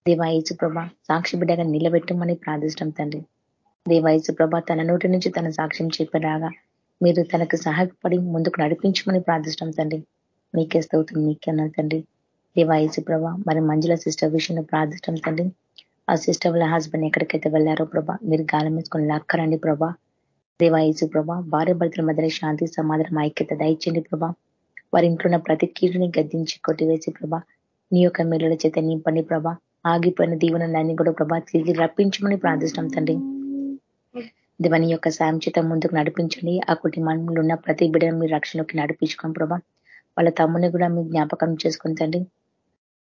దేవాయసు ప్రభా సాక్షి బిడ్డగా నిలబెట్టమని ప్రార్థిష్టం తండ్రి. దేవాయసు ప్రభా తన నోటి నుంచి తన సాక్ష్యం చెప్పరాగా మీరు తనకు సహాయపడి ముందుకు నడిపించమని ప్రార్థిష్టం తండ్రి. మీకే స్తోత్రం మీకే అన్నారు తండ్రి. దేవాయసు ప్రభా మరి మంజుల సిస్టర్ విషయంలో ప్రార్థిష్టం తండ్రి. ఆ సిస్టర్ వాళ్ళ హస్బెండ్ ఎక్కడికైతే వెళ్ళారో ప్రభా మీరు గాలం వేసుకొని లాక్కరండి ప్రభా. దేవాయసు ప్రభా భార్య భర్తల మధ్య శాంతి సమాధానం ఐక్యత దయచండి ప్రభా. వారి ఇంట్లో ఉన్న ప్రతి కీడుని గద్దించి కొట్టివేసి ప్రభా నీ యొక్క మేలుల చేత నింపండి ప్రభా. ఆగిపోయిన దీవెనలన్నీ కూడా ప్రభా తిరిగి రప్పించమని ప్రార్థిస్తాం తండ్రి. దేవని యొక్క సాయం చేత ముందుకు నడిపించండి. ఆ కుటుంబంలో ఉన్న ప్రతి బిడ్డను మీరు రక్షణలోకి నడిపించుకోండి ప్రభా వాళ్ళ తమ్ముని కూడా మీ జ్ఞాపకం చేసుకుంటండి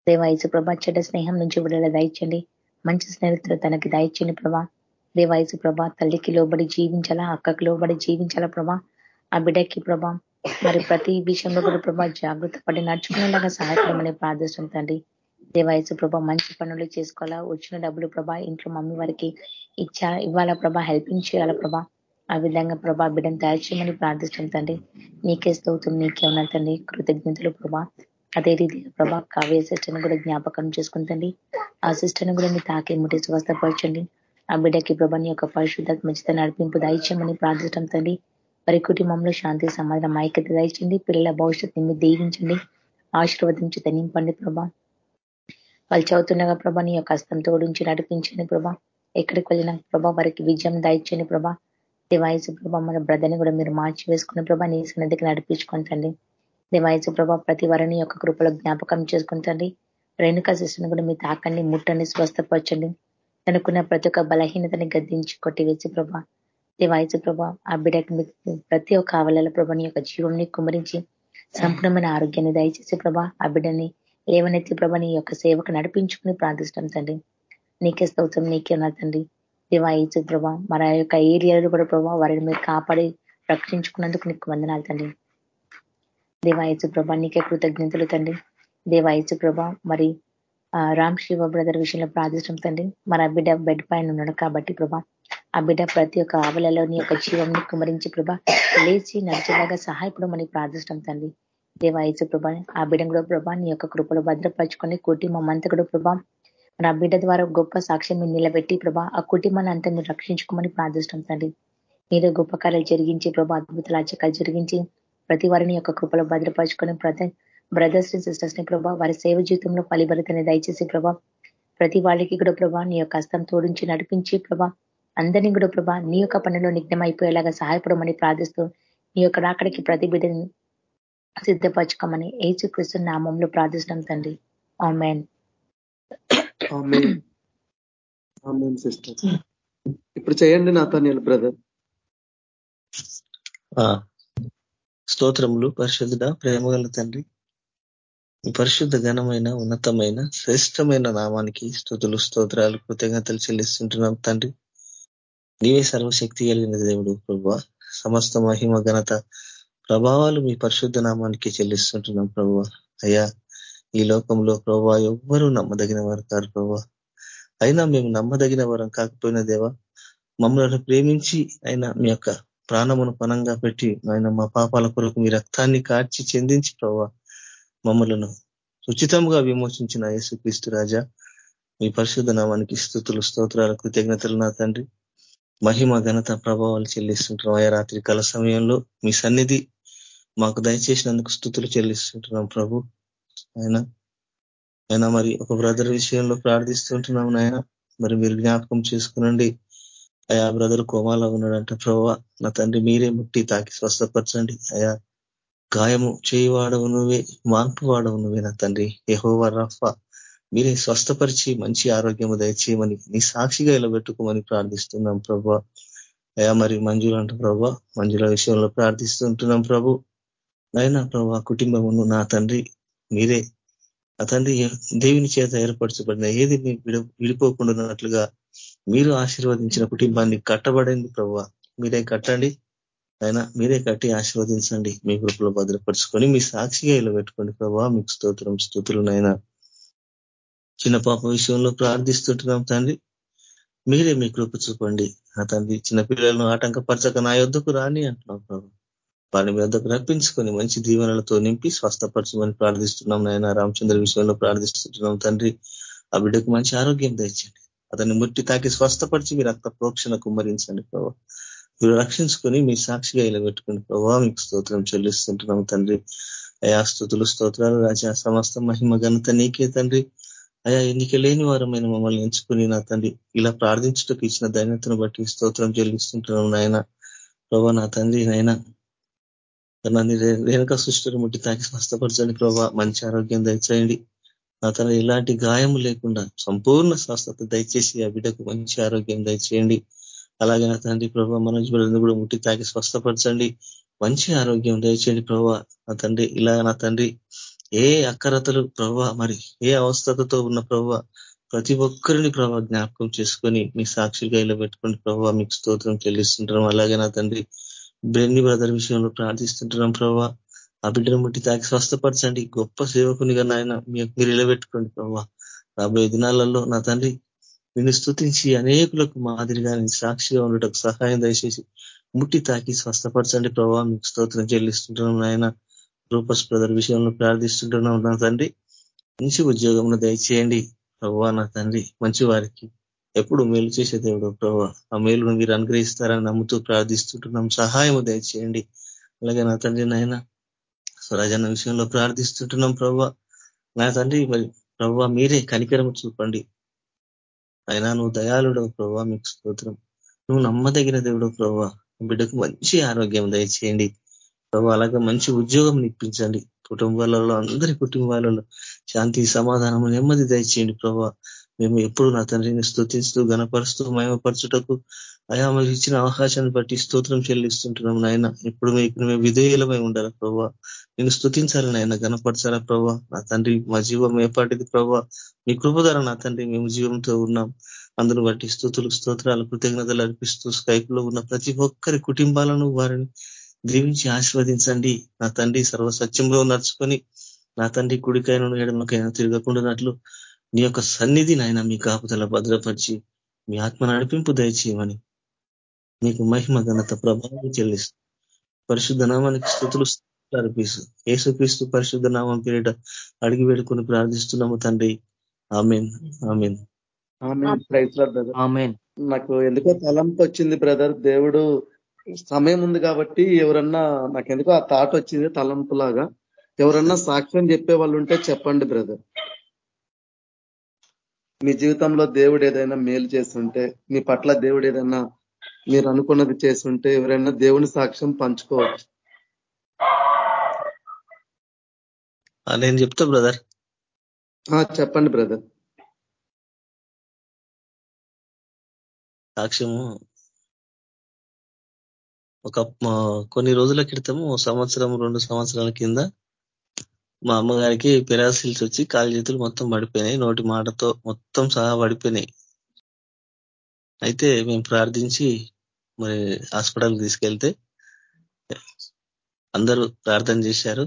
దేవాయసు ప్రభా చెడ్డ స్నేహం నుంచి విడుదల దయచండి మంచి స్నేహితులు తనకి దయచండి ప్రభా. దేవాయసు ప్రభా. తల్లికి లోబడి జీవించాలా? అక్కకి లోబడి జీవించాలా ప్రభా? ఆ బిడ్డకి ప్రభా. మరి ప్రతి విషయంలో కూడా ప్రభా జాగ్రత్త పడి నడుచుకునేలాగా సహాయపడమని ప్రార్థిస్తుంటండి దేవాయసు ప్రభా మంచి పనులు చేసుకోవాలా? వచ్చిన డబ్బులు ప్రభా ఇంట్లో మమ్మీ వారికి ఇచ్చా ఇవ్వాలా ప్రభా? హెల్పింగ్ చేయాలా ప్రభా? ఆ విధంగా ప్రభా బిడ్డను తయారు చేయమని ప్రార్థిస్తుంటండి నీకే స్తోత్రం నీకే ఉన్నతండి కృతజ్ఞతలు ప్రభా. అదే రీతిగా ప్రభా కావ్య సిస్టర్ని కూడా జ్ఞాపకం చేసుకుంటండి ఆ సిస్టర్ని కూడా మీ తాకి ముట్టి స్వస్థపరచండి. ఆ బిడ్డకి ప్రభాని యొక్క పరిశుద్ధ మంచిత నడిపింపు దయచేయమని ప్రార్థించడం తండ్రి. వారి కుటుంబంలో శాంతి సమాధానం ఐక్యత దయచండి పిల్లల భవిష్యత్తుని దీవించండి. ఆశీర్వదించి తనింపండి ప్రభా. వాళ్ళు చదువుతుండగా ప్రభా నీ యొక్క హస్తం తోడించి నడిపించండి ప్రభా. ఎక్కడికి వెళ్ళిన ప్రభా వారికి విజయం దాయిచ్చని ప్రభా. దేవాయసు ప్రభా మన బ్రదర్ని కూడా మీరు మార్చి వేసుకున్న ప్రభా నీ సన్నిధికి నడిపించుకుంటండి దేవాయసు ప్రభా ప్రతి వారిని యొక్క కృపలో జ్ఞాపకం చేసుకుంటండి రేణుకా శిష్యుని కూడా మీ తాకండి ముట్టండి స్వస్థపరచండి. తనకున్న ప్రతి ఒక్క బలహీనతని గద్దించి కొట్టివేసి ప్రభా దేవాయసు ప్రభా ఆ బిడ్డకి ప్రతి ఒక్క ఆవలల ప్రభాని యొక్క జీవంని కుమరించి సంపూర్ణమైన ఆరోగ్యాన్ని దయచేసి ప్రభా ఆ బిడ్డని లేవనెత్తి ప్రభ యొక్క సేవకు నడిపించుకుని ప్రార్థిస్తాం తండ్రి. నీకే స్తోత్రం నీకే నా తండ్రి. దేవాయిచు ప్రభా మన యొక్క ఏరియాలో కూడా ప్రభా వారిని మీరు కాపాడి రక్షించుకున్నందుకు నీకు వందనాలు తండ్రి. దేవాయచు ప్రభా నీకే కృతజ్ఞతలు తండ్రి. దేవాయచు ప్రభా మరి రామ్ శివ బ్రదర్ విషయంలో ప్రార్థించడం తండ్రి. మన బిడ్డ బెడ్ పైన ఉన్నాడు కాబట్టి ప్రభా ఆ బిడ్డ ప్రతి ఒక్క ఆవలలో నీ యొక్క జీవంని కుమరించి ప్రభా లేచి నడిచేలాగా సహాయపడమని ప్రార్థించడం తండ్రి. దేవాయచు ప్రభా ఆ బిడ్డ కూడా ప్రభా నీ యొక్క కృపలు భద్రపరచుకొని కుటుంబం కూడా ప్రభా మన బిడ్డ ద్వారా గొప్ప సాక్ష్యం మీరు నిలబెట్టి ప్రభా ఆ కుటుంబాన్ని అంతా మీరు రక్షించుకోమని ప్రార్థిస్తాం తండ్రి. మీరు గొప్ప కార్యాలు జరిగించి ప్రభా అద్భుతాలు అచ్చకాలు జరిగించి ప్రతి వారిని యొక్క కృపలో భద్రపరచుకొని ప్రతి బ్రదర్స్ సిస్టర్స్ని ప్రభా వారి సేవ జీవితంలో ఫలిభరితని దయచేసి ప్రభా ప్రతి వాళ్ళకి కూడా ప్రభా నీ యొక్క హస్తం తోడించి నడిపించి ప్రభా అందరినీ కూడా ప్రభా నీ యొక్క పనిలో నిఘ్నం అయిపోయేలాగా సహాయపడమని ప్రార్థిస్తూ నీ యొక్క రాకడికి ప్రతి బిడ్డని సిద్ధపరచుకోమని ఏసు కృష్ణ నామంలో ప్రార్థిస్తాం తండ్రి. ఆమెన్. సిస్టర్. ఇప్పుడు చేయండి నాతో బ్రదర్. స్తోత్రములు ప్రేమ ప్రేమగల తండ్రి. పరిశుద్ధ ఘనమైన ఉన్నతమైన శ్రేష్టమైన నామానికి స్థుతులు స్తోత్రాలు కృతజ్ఞతలు చెల్లిస్తుంటున్నాం తండ్రి. నీవే సర్వశక్తి కలిగిన దేవుడు ప్రభు సమస్త మహిమ ఘనత ప్రభావాలు మీ పరిశుద్ధ నామానికి చెల్లిస్తుంటున్నాం ప్రభు అయ్యా ఈ లోకంలో ప్రభా ఎవ్వరూ నమ్మదగిన వారు కారు ప్రభా అయినా మేము నమ్మదగిన వరం కాకపోయిన దేవా మమ్మల్ని ప్రేమించి అయినా మీ యొక్క ప్రాణమును పనంగా పెట్టి ఆయన మా పాపాల కొరకు మీ రక్తాన్ని కార్చి చెందించి ప్రభావ మమ్మలను ఉచితంగా విమోచించిన యేసుక్రీస్తు రాజా మీ పరిశుద్ధ నామానికి స్థుతులు స్తోత్రాలు కృతజ్ఞతలు నా తండ్రి. మహిమ ఘనత ప్రభావాలు చెల్లిస్తుంటున్నాం. ఆయా రాత్రి కాల సమయంలో మీ సన్నిధి మాకు దయచేసినందుకు స్థుతులు చెల్లిస్తుంటున్నాం ప్రభు. ఆయన ఆయన మరి ఒక బ్రదర్ విషయంలో ప్రార్థిస్తుంటున్నాం నాయన. మరి మీరు జ్ఞాపకం చేసుకునండి. అయా బ్రదర్ కోమాలో ఉన్నాడంట. ప్రభావ నా తండ్రి మీరే ముట్టి తాకి స్వస్థపరచండి. అయా గాయము చేయివాడవు నువ్వే మార్పు వాడవు నువ్వే నా తండ్రి. యహోవా రఫా మీరే స్వస్థపరిచి మంచి ఆరోగ్యము దయచేయమని నీ సాక్షిగా ఇలా పెట్టుకోమని ప్రార్థిస్తున్నాం ప్రభా అయా మరి మంజుల అంట ప్రభా మంజుల విషయంలో ప్రార్థిస్తుంటున్నాం ప్రభు. అయినా ప్రభా కుటుంబమును నా తండ్రి మీరే ఆ తండ్రి దేవుని చేత ఏర్పరచబడిన ఏది విడిపోకుండా మీరు ఆశీర్వదించిన కుటుంబాన్ని కట్టబడింది ప్రభు. మీరే కట్టండి. అయినా మీరే కట్టి ఆశీర్వదించండి. మీ గ్రూపులో భద్రపరుచుకొని మీ సాక్షిగా ఇలా పెట్టుకోండి ప్రభావ మీకు స్తోత్రం స్థుతులునైనా చిన్న పాప విషయంలో ప్రార్థిస్తుంటున్నాం తండ్రి. మీరే మీ కృప చూపండి. ఆ తండ్రి చిన్న పిల్లలను ఆటంకపరచక నా యొద్దకు రాని అంటున్నాం ప్రభు. వారిని వద్దకు రప్పించుకొని మంచి దీవెనలతో నింపి స్వస్థపరచమని ప్రార్థిస్తున్నాం నాయన. రామచంద్ర విషయంలో ప్రార్థిస్తున్నాం తండ్రి. ఆ బిడ్డకు మంచి ఆరోగ్యం తెచ్చండి అతన్ని ముట్టి తాకి స్వస్థపరిచి మీ రక్త ప్రోక్షణ కుమ్మరించండి ప్రభావ మీరు రక్షించుకొని మీ సాక్షిగా ఇలా పెట్టుకుని ప్రభావ మీకు స్తోత్రం చెల్లిస్తుంటున్నాం తండ్రి. అయా స్థుతులు స్తోత్రాలు రాజా. సమస్త మహిమ ఘనత నీకే తండ్రి. అయా ఎన్నిక లేని వారమైన మమ్మల్ని ఎంచుకుని నా తండ్రి ఇలా ప్రార్థించటకు ఇచ్చిన ధైన్యతను బట్టి స్తోత్రం చెల్లిస్తుంటున్నాం నాయన. ప్రభా నా తండ్రి నాయన నన్ను రేణుక సృష్టిని ముట్టి తాకి స్వస్థపరచండి ప్రభా. మంచి ఆరోగ్యం దయచేయండి. నా తన ఎలాంటి గాయం లేకుండా సంపూర్ణ స్వస్థత దయచేసి ఆ బిడ్డకు మంచి ఆరోగ్యం దయచేయండి. అలాగే నా తండ్రి ప్రభావ మనోజ్ కూడా ముట్టి తాకి స్వస్థపరచండి. మంచి ఆరోగ్యం దయచేయండి ప్రభావ నా తండ్రి ఇలా నా తండ్రి ఏ అక్కరతలు ప్రభావ మరి ఏ అవస్థతతో ఉన్న ప్రభావ ప్రతి ఒక్కరిని ప్రభావ జ్ఞాపకం చేసుకొని మీ సాక్షిగా ఇలా పెట్టుకోండి ప్రభావ మీకు స్తోత్రం చెల్లిస్తుంటాం అలాగే నా తండ్రి బ్రెన్ని బ్రదర్ విషయంలో ప్రార్థిస్తుంటున్నాం ప్రభావ ఆ బిడ్డను ముట్టి తాకి స్వస్థపరచండి. గొప్ప సేవకునిగా నాయన మీరు నిలబెట్టుకోండి ప్రభావ రాబోయే దినాలలో నా తండ్రి నిన్ను స్థుతించి అనేకులకు మాదిరిగా సాక్షిగా ఉండటం సహాయం దయచేసి ముట్టి తాకి స్వస్థపరచండి ప్రభావ మీకు స్తోత్రం చెల్లిస్తుంటున్నాం నాయన. రూపస్ బ్రదర్ విషయంలో ప్రార్థిస్తుంటున్నాం నా తండ్రి. మంచి ఉద్యోగంలో దయచేయండి ప్రభావ నా తండ్రి. మంచి వారికి ఎప్పుడు మేలు చేసే దేవుడు ప్రభావ ఆ మేలును మీరు అనుగ్రహిస్తారని నమ్ముతూ ప్రార్థిస్తుంటున్నాం. సహాయం దయచేయండి. అలాగే నా తండ్రి నాయన స్వరాజన్న విషయంలో ప్రార్థిస్తుంటున్నాం ప్రభావ నా తండ్రి మరి ప్రభావ మీరే కనికరం చూపండి. అయినా నువ్వు దయాలుడు ప్రభావ మీకు స్తోత్రం. నువ్వు నమ్మదగిన దేవుడు ప్రభావ బిడ్డకు మంచి ఆరోగ్యం దయచేయండి. ప్రభావ అలాగే మంచి ఉద్యోగం ఇప్పించండి. కుటుంబాలలో అందరి కుటుంబాలలో శాంతి సమాధానం నెమ్మది దయచేయండి ప్రభావ మేము ఎప్పుడు నా తండ్రిని స్థుతిస్తూ గణపరుస్తూ మయమపరచుటకు అయా మీరు ఇచ్చిన అవకాశాన్ని బట్టి స్తోత్రం చెల్లిస్తుంటున్నాం నాయన. ఇప్పుడు మీకు మేము విధేయులమై ఉండాలి ప్రభావ నేను స్థుతించాలి నాయన గణపరచాలా ప్రభా. నా తండ్రి మా జీవం ఏపాటిది ప్రభా. మీ కృపధర నా తండ్రి మేము జీవంతో ఉన్నాం. అందును బట్టి స్థుతులు స్తోత్రాలు కృతజ్ఞతలు అర్పిస్తూ స్కైప్లో ఉన్న ప్రతి ఒక్కరి కుటుంబాలను వారిని దీవించి ఆశీర్వదించండి. నా తండ్రి సర్వసత్యంలో నడుచుకొని నా తండ్రి కుడికైన ఎడమకైనా తిరగకుండానట్లు నీ యొక్క సన్నిధి నాయన మీ కాపుదల భద్రపరిచి మీ ఆత్మ నడిపింపు దయచేయమని మీకు మహిమ ఘనత ప్రభావం చెల్లిస్తూ పరిశుద్ధ నామానికి స్థుతులు అర్పిస్తూ ఏసుక్రీస్తు పరిశుద్ధ నామం పేరిట అడిగి వేడుకొని ప్రార్థిస్తున్నాము తండ్రి. ఆమెన్. ఆమెన్. నాకు ఎందుకో తలంపు వచ్చింది బ్రదర్. దేవుడు సమయం ఉంది కాబట్టి ఎవరన్నా నాకు ఎందుకో ఆ థాట్ వచ్చింది తలంపు లాగా. ఎవరన్నా సాక్ష్యం చెప్పే వాళ్ళు ఉంటే చెప్పండి బ్రదర్. మీ జీవితంలో దేవుడు ఏదైనా మేలు చేస్తుంటే మీ పట్ల దేవుడు ఏదైనా మీరు అనుకున్నది చేస్తుంటే ఎవరైనా దేవుని సాక్ష్యం పంచుకోవచ్చు. నేను చెప్తా బ్రదర్. చెప్పండి బ్రదర్. సాక్ష్యము ఒక కొన్ని రోజుల క్రితము సంవత్సరం రెండు సంవత్సరాల కింద మా అమ్మగారికి పెరాసిల్స్ వచ్చి కాలు చేతులు మొత్తం పడిపోయినాయి నోటి మాటతో మొత్తం సహా పడిపోయినాయి. అయితే మేము ప్రార్థించి మరి హాస్పిటల్ తీసుకెళ్తే అందరూ ప్రార్థన చేశారు.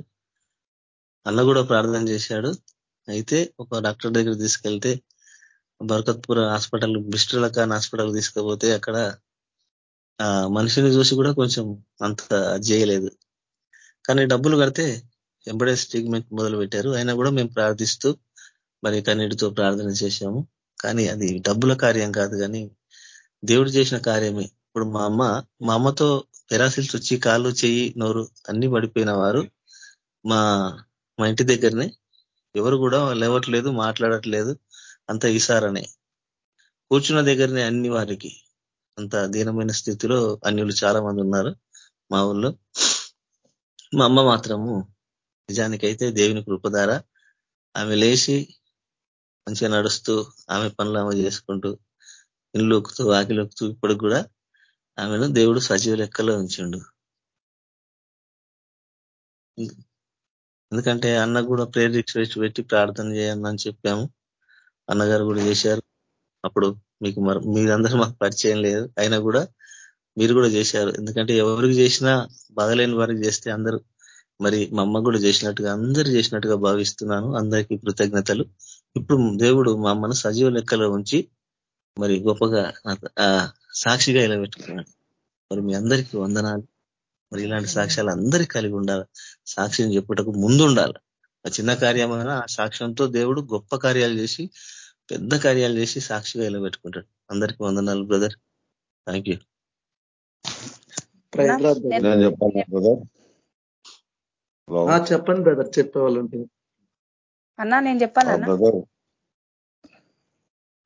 అన్న కూడా ప్రార్థన చేశాడు. అయితే ఒక డాక్టర్ దగ్గర తీసుకెళ్తే బర్కత్పూర్ హాస్పిటల్ బిస్టులకాన్ హాస్పిటల్ తీసుకపోతే అక్కడ ఆ మనిషిని చూసి కూడా కొంచెం అంత చేయలేదు. కానీ డబ్బులు కడితే ఎంబడే ట్రీట్మెంట్ మొదలు పెట్టారు అయినా కూడా మేము ప్రార్థిస్తూ మరి కన్నీటితో ప్రార్థన చేశాము. కానీ అది డబ్బుల కార్యం కాదు కానీ దేవుడు చేసిన కార్యమే. ఇప్పుడు మా అమ్మ మా అమ్మతో పెరాసిల్స్ వచ్చి కాళ్ళు చెయ్యి నోరు అన్ని పడిపోయిన వారు. మా మా ఇంటి దగ్గరనే ఎవరు కూడా లేవట్లేదు మాట్లాడట్లేదు అంత ఈసారనే. కూర్చున్న దగ్గరనే అన్ని వారికి అంత దీనమైన స్థితిలో అన్యులు చాలా మంది ఉన్నారు మా ఊళ్ళో. మా అమ్మ మాత్రము నిజానికైతే దేవుని కృపధార. ఆమె లేచి మంచిగా నడుస్తూ ఆమె పనులు ఆమె చేసుకుంటూ ఇల్లుకుతూ వాకిలొక్కుతూ ఇప్పుడు కూడా ఆమెను దేవుడు సజీవ లెక్కలో ఉంచిండు. ఎందుకంటే అన్న కూడా ప్రేర్ రిక్వెస్ట్ పెట్టి ప్రార్థన చేయమని చెప్పాము. అన్నగారు కూడా చేశారు. అప్పుడు మీకు మీరందరూ మాకు పరిచయం లేదు. అయినా కూడా మీరు కూడా చేశారు. ఎందుకంటే ఎవరికి చేసినా బాగలేని వారికి చేస్తే అందరూ మరి మా అమ్మ కూడా చేసినట్టుగా అందరు చేసినట్టుగా భావిస్తున్నాను. అందరికీ కృతజ్ఞతలు. ఇప్పుడు దేవుడు మా అమ్మను సజీవ లెక్కలో ఉంచి మరి గొప్పగా సాక్షిగా ఇలా పెట్టుకున్నాడు మరి మీ అందరికీ వందనాలు. మరి ఇలాంటి సాక్ష్యాలు అందరికీ కలిగి ఉండాలి. సాక్ష్యం చెప్పుటకు ముందు ఉండాలి ఆ చిన్న కార్యమైన ఆ సాక్ష్యంతో దేవుడు గొప్ప కార్యాలు చేసి పెద్ద కార్యాలు చేసి సాక్షిగా ఇలా పెట్టుకుంటాడు అందరికీ వందనాలు బ్రదర్. Thank you. చెప్పండి బ్రదర్ చెప్పేవాళ్ళు అన్నా నేను చెప్పాలన్నా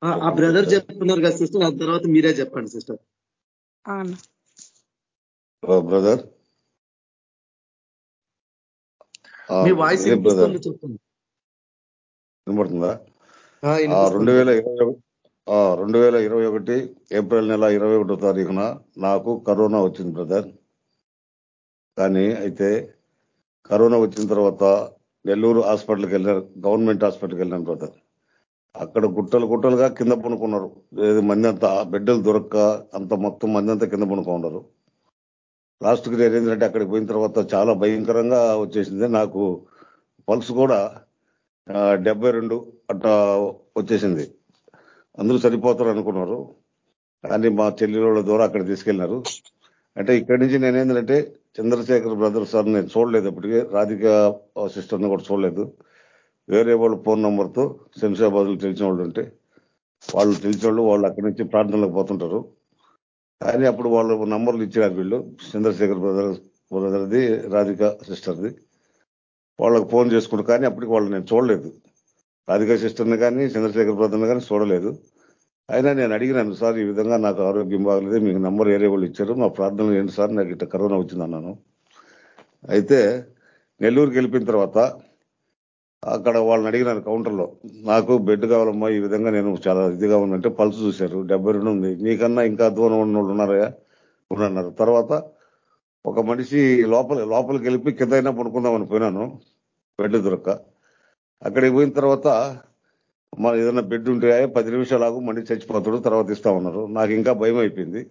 ఆ బ్రదర్. చెప్తున్నారు కదా సిస్టర్. ఆ తర్వాత మీరే చెప్పండి సిస్టర్. బ్రదర్. మీ వాయిస్ చెప్పండి వినబడుతుందా? రెండు వేల ఇరవై రెండు వేల ఇరవై ఒకటి ఏప్రిల్ నెల ఇరవై ఒకటో తారీఖున నాకు కరోనా వచ్చింది బ్రదర్ కానీ అయితే కరోనా వచ్చిన తర్వాత నెల్లూరు హాస్పిటల్కి వెళ్ళారు గవర్నమెంట్ హాస్పిటల్కి వెళ్ళాను బ్రదర్ అక్కడ గుట్టలు గుట్టలుగా కింద పనుకున్నారు మంది అంతా బిడ్డలు దొరక్క అంత మొత్తం మంది అంతా కింద పనుకున్నారు లాస్ట్కి నేను ఏంటంటే అక్కడికి పోయిన తర్వాత చాలా భయంకరంగా వచ్చేసింది. నాకు పల్స్ కూడా డెబ్బై రెండు అట్లా వచ్చేసింది. అందరూ సరిపోతారు అనుకున్నారు. కానీ మా చెల్లెల ద్వారా అక్కడ తీసుకెళ్ళినారు అంటే ఇక్కడి నుంచి నేనేంటంటే చంద్రశేఖర్ బ్రదర్ సార్ నేను చూడలేదు ఇప్పటికే రాధిక సిస్టర్ని కూడా చూడలేదు. వేరే వాళ్ళ ఫోన్ నెంబర్తో శంషాబాద్లో తెలిసిన వాళ్ళు ఉంటే వాళ్ళు తెలిసిన వాళ్ళు వాళ్ళు అక్కడి నుంచి ప్రార్థనలకు పోతుంటారు. కానీ అప్పుడు వాళ్ళు నంబర్లు ఇచ్చారు వీళ్ళు. చంద్రశేఖర్ బ్రదర్ బ్రదర్ది రాధిక సిస్టర్ది. వాళ్ళకు ఫోన్ చేసుకుంటారు కానీ అప్పటికి వాళ్ళు నేను చూడలేదు. రాధిక సిస్టర్ని కానీ చంద్రశేఖర్ బ్రదర్ని కానీ చూడలేదు. అయినా నేను అడిగినాను సార్ ఈ విధంగా నాకు ఆరోగ్యం బాగలేదు మీకు నంబర్ ఏరే వాళ్ళు ఇచ్చారు మా ప్రార్థనలు ఏంటి సార్? నాకు ఇట్లా కరోనా వచ్చింది అన్నాను అయితే నెల్లూరుకి వెళ్ళిపోయిన తర్వాత అక్కడ వాళ్ళని అడిగినాను కౌంటర్లో నాకు బెడ్ కావాలమ్మా ఈ విధంగా నేను చాలా ఇదిగా ఉందంటే పల్స్ చూశారు డెబ్బై రెండు ఉంది నీకన్నా ఇంకా దూరం ఉన్న వాళ్ళు ఉన్నారా ఉన్నారు తర్వాత ఒక మనిషి లోపల లోపలికి వెళ్ళి కిందైనా పడుకుందామని పోయినాను బెడ్ దొరక్క. అక్కడికి పోయిన తర్వాత మన ఏదైనా బెడ్ ఉంటే పది నిమిషాలు ఆగు మళ్ళీ చచ్చిపోతాడు తర్వాత ఇస్తా ఉన్నారు నాకు ఇంకా భయం అయిపోయింది.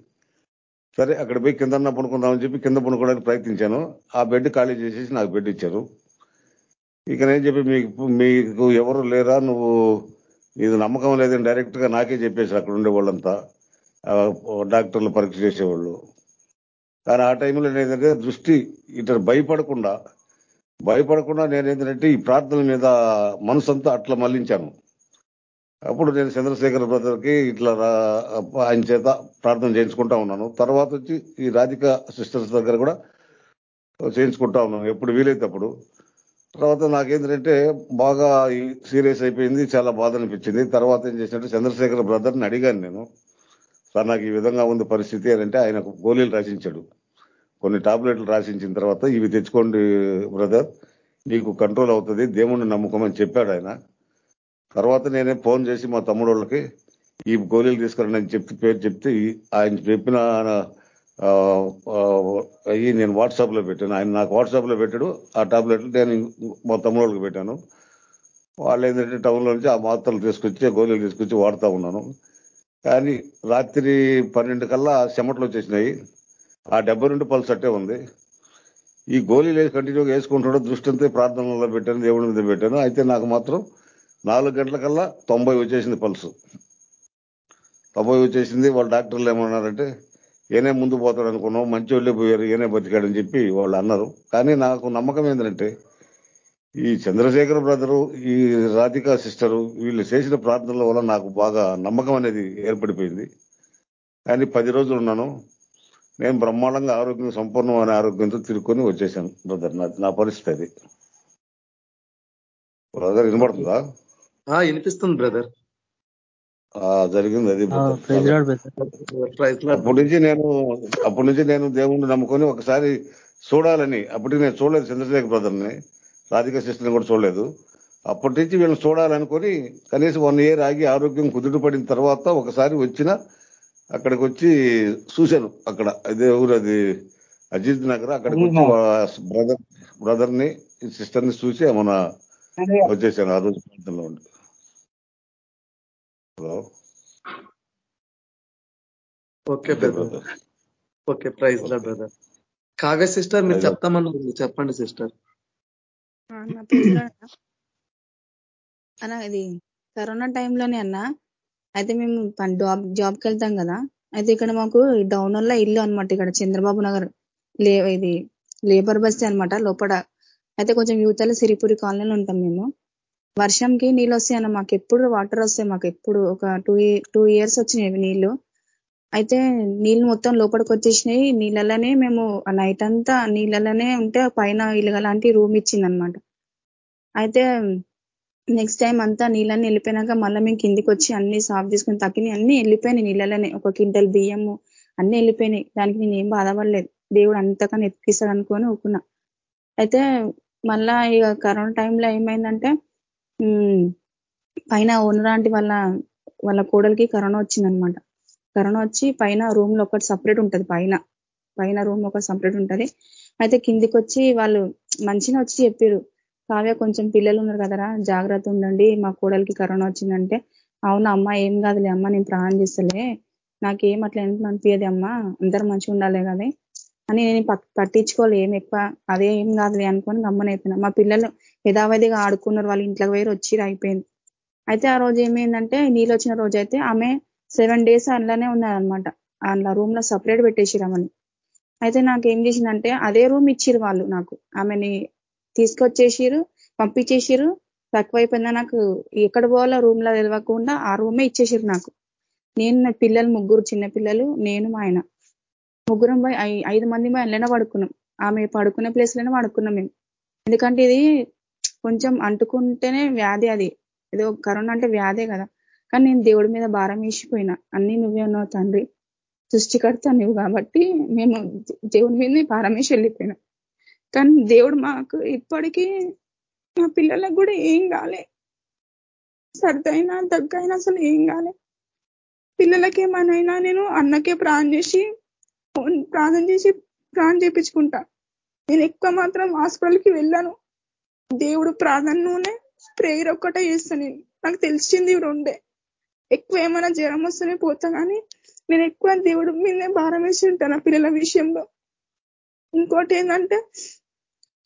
సరే అక్కడ పోయి కిందన్నా పడుకుందామని చెప్పి కింద పడుకోవడానికి ప్రయత్నించాను. ఆ బెడ్ ఖాళీ చేసేసి నాకు బెడ్ ఇచ్చారు. ఇక నేను చెప్పి మీకు మీకు ఎవరు లేరా? నువ్వు ఇది నమ్మకం లేదని డైరెక్ట్గా నాకే చెప్పేసి అక్కడ ఉండే వాళ్ళంతా. డాక్టర్లు పరీక్ష చేసేవాళ్ళు. కానీ ఆ టైంలో ఏంటంటే దృష్టి ఇటు భయపడకుండా భయపడకుండా నేనేంటంటే ఈ ప్రార్థన మీద మనసంతా అట్లా మళ్ళించాను అప్పుడు నేను చంద్రశేఖర్ బ్రదర్కి ఇట్లా ఆయన చేత ప్రార్థన చేయించుకుంటా ఉన్నాను. తర్వాత వచ్చి ఈ రాధిక సిస్టర్స్ దగ్గర కూడా చేయించుకుంటా ఉన్నాను. ఎప్పుడు వీలైతే అప్పుడు. తర్వాత నాకేంటంటే బాగా సీరియస్ అయిపోయింది చాలా బాధ అనిపించింది తర్వాత ఏం చేసినట్టు చంద్రశేఖర్ బ్రదర్ని అడిగాను నేను. సార్ నాకు ఈ విధంగా ఉంది పరిస్థితి అని అంటే ఆయన గోళీలు రాసించాడు. కొన్ని టాబ్లెట్లు రాసించిన తర్వాత ఇవి తెచ్చుకోండి బ్రదర్ నీకు కంట్రోల్ అవుతుంది దేవుణ్ణి నమ్మకం అని చెప్పాడు ఆయన. తర్వాత నేనే ఫోన్ చేసి మా తమ్ముడు వాళ్ళకి ఈ గోళీలు తీసుకురండి అని చెప్పి పేరు చెప్తే ఆయన చెప్పిన అవి నేను వాట్సాప్లో పెట్టాను. ఆయన నాకు వాట్సాప్లో పెట్టాడు. ఆ టాబ్లెట్లు నేను మా తమ్ముళ్ళకి పెట్టాను. వాళ్ళు ఏంటంటే టౌన్లో నుంచి ఆ మాత్రలు తీసుకొచ్చి గోళీలు తీసుకొచ్చి వాడుతూ ఉన్నాను. కానీ రాత్రి పన్నెండు కల్లా చెమటలు వచ్చేసినాయి. ఆ డెబ్బై రెండు పల్స్ అట్టే ఉంది. ఈ గోళీలు వేసి కంటిన్యూగా వేసుకుంటాడో దృష్టి అంతే ప్రార్థనలో పెట్టాను దేవుడి మీద పెట్టాను. అయితే నాకు మాత్రం నాలుగు గంటల కల్లా తొంభై వచ్చేసింది పల్స్. తొంభై వచ్చేసింది. వాళ్ళ డాక్టర్లు ఏమన్నారంటే ఏనే ముందు పోతాడు అనుకున్నాం మంచి వాళ్ళే పోయారు ఏనే బతికాడని చెప్పి వాళ్ళు అన్నారు. కానీ నాకు నమ్మకం ఏంటంటే ఈ చంద్రశేఖర్ బ్రదరు ఈ రాధికా సిస్టరు వీళ్ళు చేసిన ప్రార్థనల వల్ల నాకు బాగా నమ్మకం అనేది ఏర్పడిపోయింది. కానీ పది రోజులు ఉన్నాను నేను బ్రహ్మాండంగా ఆరోగ్యం సంపూర్ణమైన ఆరోగ్యంతో తిరుక్కొని వచ్చేసాను బ్రదర్. నా నా పరిస్థితి అది. బ్రదర్ వినపడుతుందా వినిపిస్తుంది బ్రదర్. జరిగింది అది. అప్పటి నుంచి నేను అప్పటి నుంచి నేను దేవుణ్ణి నమ్ముకొని ఒకసారి చూడాలని అప్పటికి నేను చూడలేదు చంద్రశేఖర్ బ్రదర్ని రాధిక సిస్టర్ని కూడా చూడలేదు. అప్పటి నుంచి వీళ్ళని చూడాలనుకొని కనీసం వన్ ఇయర్ ఆగి ఆరోగ్యం కుదుట పడిన తర్వాత ఒకసారి వచ్చిన అక్కడికి వచ్చి చూశాను అక్కడ. అదే ఊరు అది అజిత్ నగర్ అక్కడికి వచ్చి బ్రదర్ బ్రదర్ని సిస్టర్ని చూసి మన వచ్చేసాను ఆ రోజు ప్రాంతంలో ఉండి. Hello okay brother okay praise lord brother. Kavya sister మీరు చెప్తామన్నారు. చెప్పండి సిస్టర్. అన్న. అన్న ఇది కరోనా టైంలోనే అన్న. అయితే మేము జాబ్ జాబ్కి వెళ్తాం కదా. అయితే ఇక్కడ మాకు డౌన్లో ఇల్లు అన్నమాట. ఇక్కడ చంద్రబాబు నగర్ లే ఇది లేబర్ బస్తీ అన్నమాట లోపల. అయితే కొంచెం యువతలో సిరిపురి కాలనీలో ఉంటాం మేము. వర్షంకి నీళ్ళు వస్తాయన్న మాకు ఎప్పుడు వాటర్ వస్తాయి మాకు ఎప్పుడు ఒక టూ టూ ఇయర్స్ వచ్చినాయి నీళ్ళు అయితే నీళ్ళు మొత్తం లోపలికి వచ్చేసినాయి. నీళ్ళలోనే మేము నైట్ అంతా నీళ్ళలోనే ఉంటే పైన ఇల్లు లాంటి రూమ్ ఇచ్చిందనమాట అయితే నెక్స్ట్ టైం అంతా నీళ్ళని వెళ్ళిపోయినాక మళ్ళీ మేము కిందికి వచ్చి అన్ని సాఫ్ చేసుకుని తక్కిని అన్ని వెళ్ళిపోయినాయి నీళ్ళలోనే. ఒక క్వింటల్ బియ్యము అన్ని వెళ్ళిపోయినాయి. దానికి నేను ఏం బాధపడలేదు. దేవుడు అంతకన్నా ఎత్తికిస్తాడు అనుకొని ఊకున్నా అయితే మళ్ళా ఇక కరోనా టైంలో ఏమైందంటే పైన ఓనర్ వాళ్ళ వాళ్ళ కోడలికి కరోనా వచ్చిందనమాట. కరోనా వచ్చి పైన రూమ్లో ఒకటి సపరేట్ ఉంటది పైన. పైన రూమ్ ఒకటి సపరేట్ ఉంటది. అయితే కిందికి వచ్చి వాళ్ళు మంచిగా వచ్చి చెప్పారు కావ్య కొంచెం పిల్లలు ఉన్నారు కదరా జాగ్రత్త ఉండండి మా కోడలికి కరోనా వచ్చిందంటే. అవును అమ్మ ఏం కాదులే అమ్మ నేను ప్రాణం చేస్తలే నాకేం అట్లా ఎందుకు అనిపించదు అమ్మ అందరు మంచిగా ఉండాలి కదా అని నేను పట్టించుకోవాలి పట్టించుకోలే ఏం ఎక్కువ అదే ఏం కాదులే అనుకొని గమ్మనైపోయినా. మా పిల్లలు యథావధిగా ఆడుకున్నారు వాళ్ళ ఇంట్లోకి పోయి వచ్చి అయిపోయింది. అయితే ఆ రోజు ఏమైందంటే నీళ్ళు వచ్చిన రోజు అయితే ఆమె సెవెన్ డేస్ అందులోనే ఉన్నారనమాట అందులో రూమ్లో సపరేట్ పెట్టేసిరామని. అయితే నాకు ఏం చేసిందంటే అదే రూమ్ ఇచ్చిరు వాళ్ళు నాకు. ఆమెని తీసుకొచ్చేసిరు పంపించేసిరు తక్కువైపోయిందా నాకు ఎక్కడ పోవాలో రూమ్లో తెలియకుండా ఆ రూమే ఇచ్చేసిరు నాకు. నేను నా పిల్లలు ముగ్గురు చిన్న పిల్లలు నేను మా ఆయన. ముగ్గురం పోయి ఐ- ఐదు మంది మా పడుకున్నాం. ఆమె పడుకునే ప్లేస్లోనే పడుకున్నాం మేము. ఎందుకంటే ఇది కొంచెం అంటుకుంటేనే వ్యాధి అది. ఏదో కరోనా అంటే వ్యాధే కదా. కానీ నేను దేవుడి మీద భారం వేసిపోయినా. అన్ని నువ్వే ఉన్నావు తండ్రి. సృష్టికర్త నువ్వు కాబట్టి మేము దేవుడి మీదనే భారం వేసి వెళ్ళిపోయినా. కానీ దేవుడు మాకు ఇప్పటికీ మా పిల్లలకు కూడా ఏం కాలే. సర్దైనా దగ్గైనా అసలు ఏం కాలే. పిల్లలకి నేను అన్నకే ప్రాణం చేసి ప్రాణం చేసి ప్రాణం చేపించుకుంటా. నేను ఎక్కువ మాత్రం హాస్పిటల్కి వెళ్ళాను. దేవుడు ప్రార్థనలోనే ప్రేయర్ ఒక్కటే చేస్తాను నేను. నాకు తెలిసింది రెండే. ఎక్కువ ఏమైనా జ్వరం వస్తూనే పోతా కానీ నేను ఎక్కువ దేవుడు మీదనే భారం వేసి ఉంటాను నా పిల్లల విషయంలో. ఇంకోటి ఏంటంటే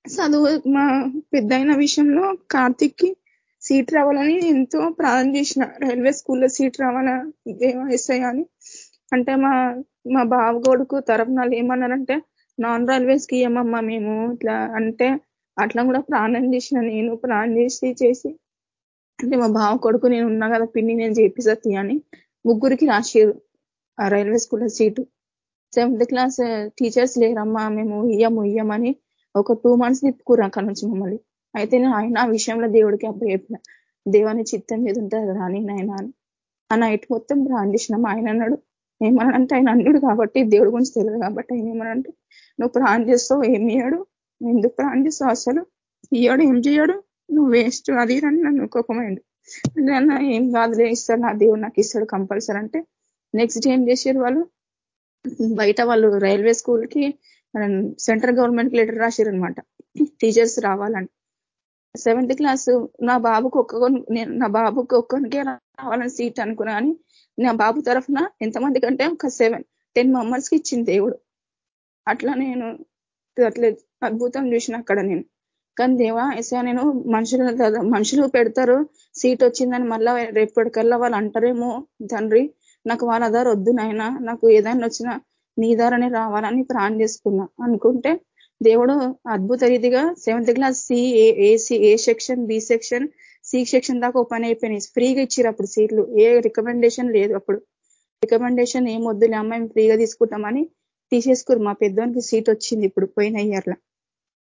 చదువు మా పెద్దయిన విషయంలో కార్తిక్కి సీట్ రావాలని ఎంతో ప్రార్థన చేసిన. రైల్వే స్కూల్లో సీట్ రావాలా ఇదేమో ఎస్ఐ అని అంటే మా మా బావ కొడుకు తరఫున వాళ్ళు ఏమన్నారంటే నాన్ రైల్వేస్కి ఏమమ్మా మేము? ఇట్లా అంటే అట్లా కూడా ప్రాణం చేసిన నేను ప్రాణం చేసి చేసి అంటే మా బావ కొడుకు నేను ఉన్నా కదా పిన్ని నేను చేపిస్తా అని ముగ్గురికి రాసిరు ఆ రైల్వే స్కూల్లో సీటు. సెవెంత్ క్లాస్ టీచర్స్ లేరమ్మా మేము ఇయ్యము ఇయ్యమని ఒక టూ మంత్స్ తిప్పుకుర్రు అక్కడ నుంచి మమ్మల్ని. అయితే నేను ఆయన ఆ విషయంలో దేవుడికి అబ్బాయి దేవాన్ని చిత్తం మీద ఉంటుంది కదా అని నాయన అని. ఆ నైట్ మొత్తం ప్రాణం ఆయన అన్నాడు ఏమన్నాడంటే ఆయన అన్నుడు కాబట్టి దేవుడి గురించి తెలియదు కాబట్టి ఆయన ఏమనంటే నువ్వు ప్రాణం చేస్తావు ఏమి ఎందుకు ప్రాణం అసలు ఇయ్యాడు ఏం చేయడు నువ్వు వేస్ట్ అది అని నన్ను కోపమైండు అన్న ఏం కాదులే ఇస్తాడు నా దేవుడు నాకు ఇస్తాడు కంపల్సరీ అంటే. నెక్స్ట్ ఏం చేశారు వాళ్ళు? బయట వాళ్ళు రైల్వే స్కూల్కి సెంట్రల్ గవర్నమెంట్ లెటర్ రాశారు అనమాట టీచర్స్ రావాలని. సెవెంత్ క్లాస్ నా బాబుకి ఒక్క నా బాబుకి ఒక్కరికే రావాలని సీట్ అనుకున్నా కానీ నా బాబు తరఫున ఎంతమంది కంటే ఒక సెవెన్ టెన్ మెంబర్స్కి ఇచ్చింది దేవుడు. అట్లా నేను అట్లా అద్భుతం చూసిన అక్కడ నేను. కానీ దేవా ఎసా నేను మనుషులు మనుషులు పెడతారు. సీట్ వచ్చిందని మళ్ళా రేపటికల్లా వాళ్ళు అంటారేమో తండ్రి. నాకు వాళ్ళ దారు వద్దు నాయన. నాకు ఏదైనా వచ్చినా నీ ద్వారానే రావాలని ప్రాణం చేసుకున్నా. అనుకుంటే దేవుడు అద్భుత రీతిగా seventh class C AC A section B section C section దాకా ఓపెన్ అయిపోయినాయి. ఫ్రీగా ఇచ్చారు అప్పుడు సీట్లు. ఏ రికమెండేషన్ లేదు అప్పుడు. రికమెండేషన్ ఏం వద్దులే అమ్మాయి ఫ్రీగా తీసుకుంటామని తీసేసుకోరు మా పెద్దోనికి సీట్ వచ్చింది ఇప్పుడు పోయిన ఇయర్లో.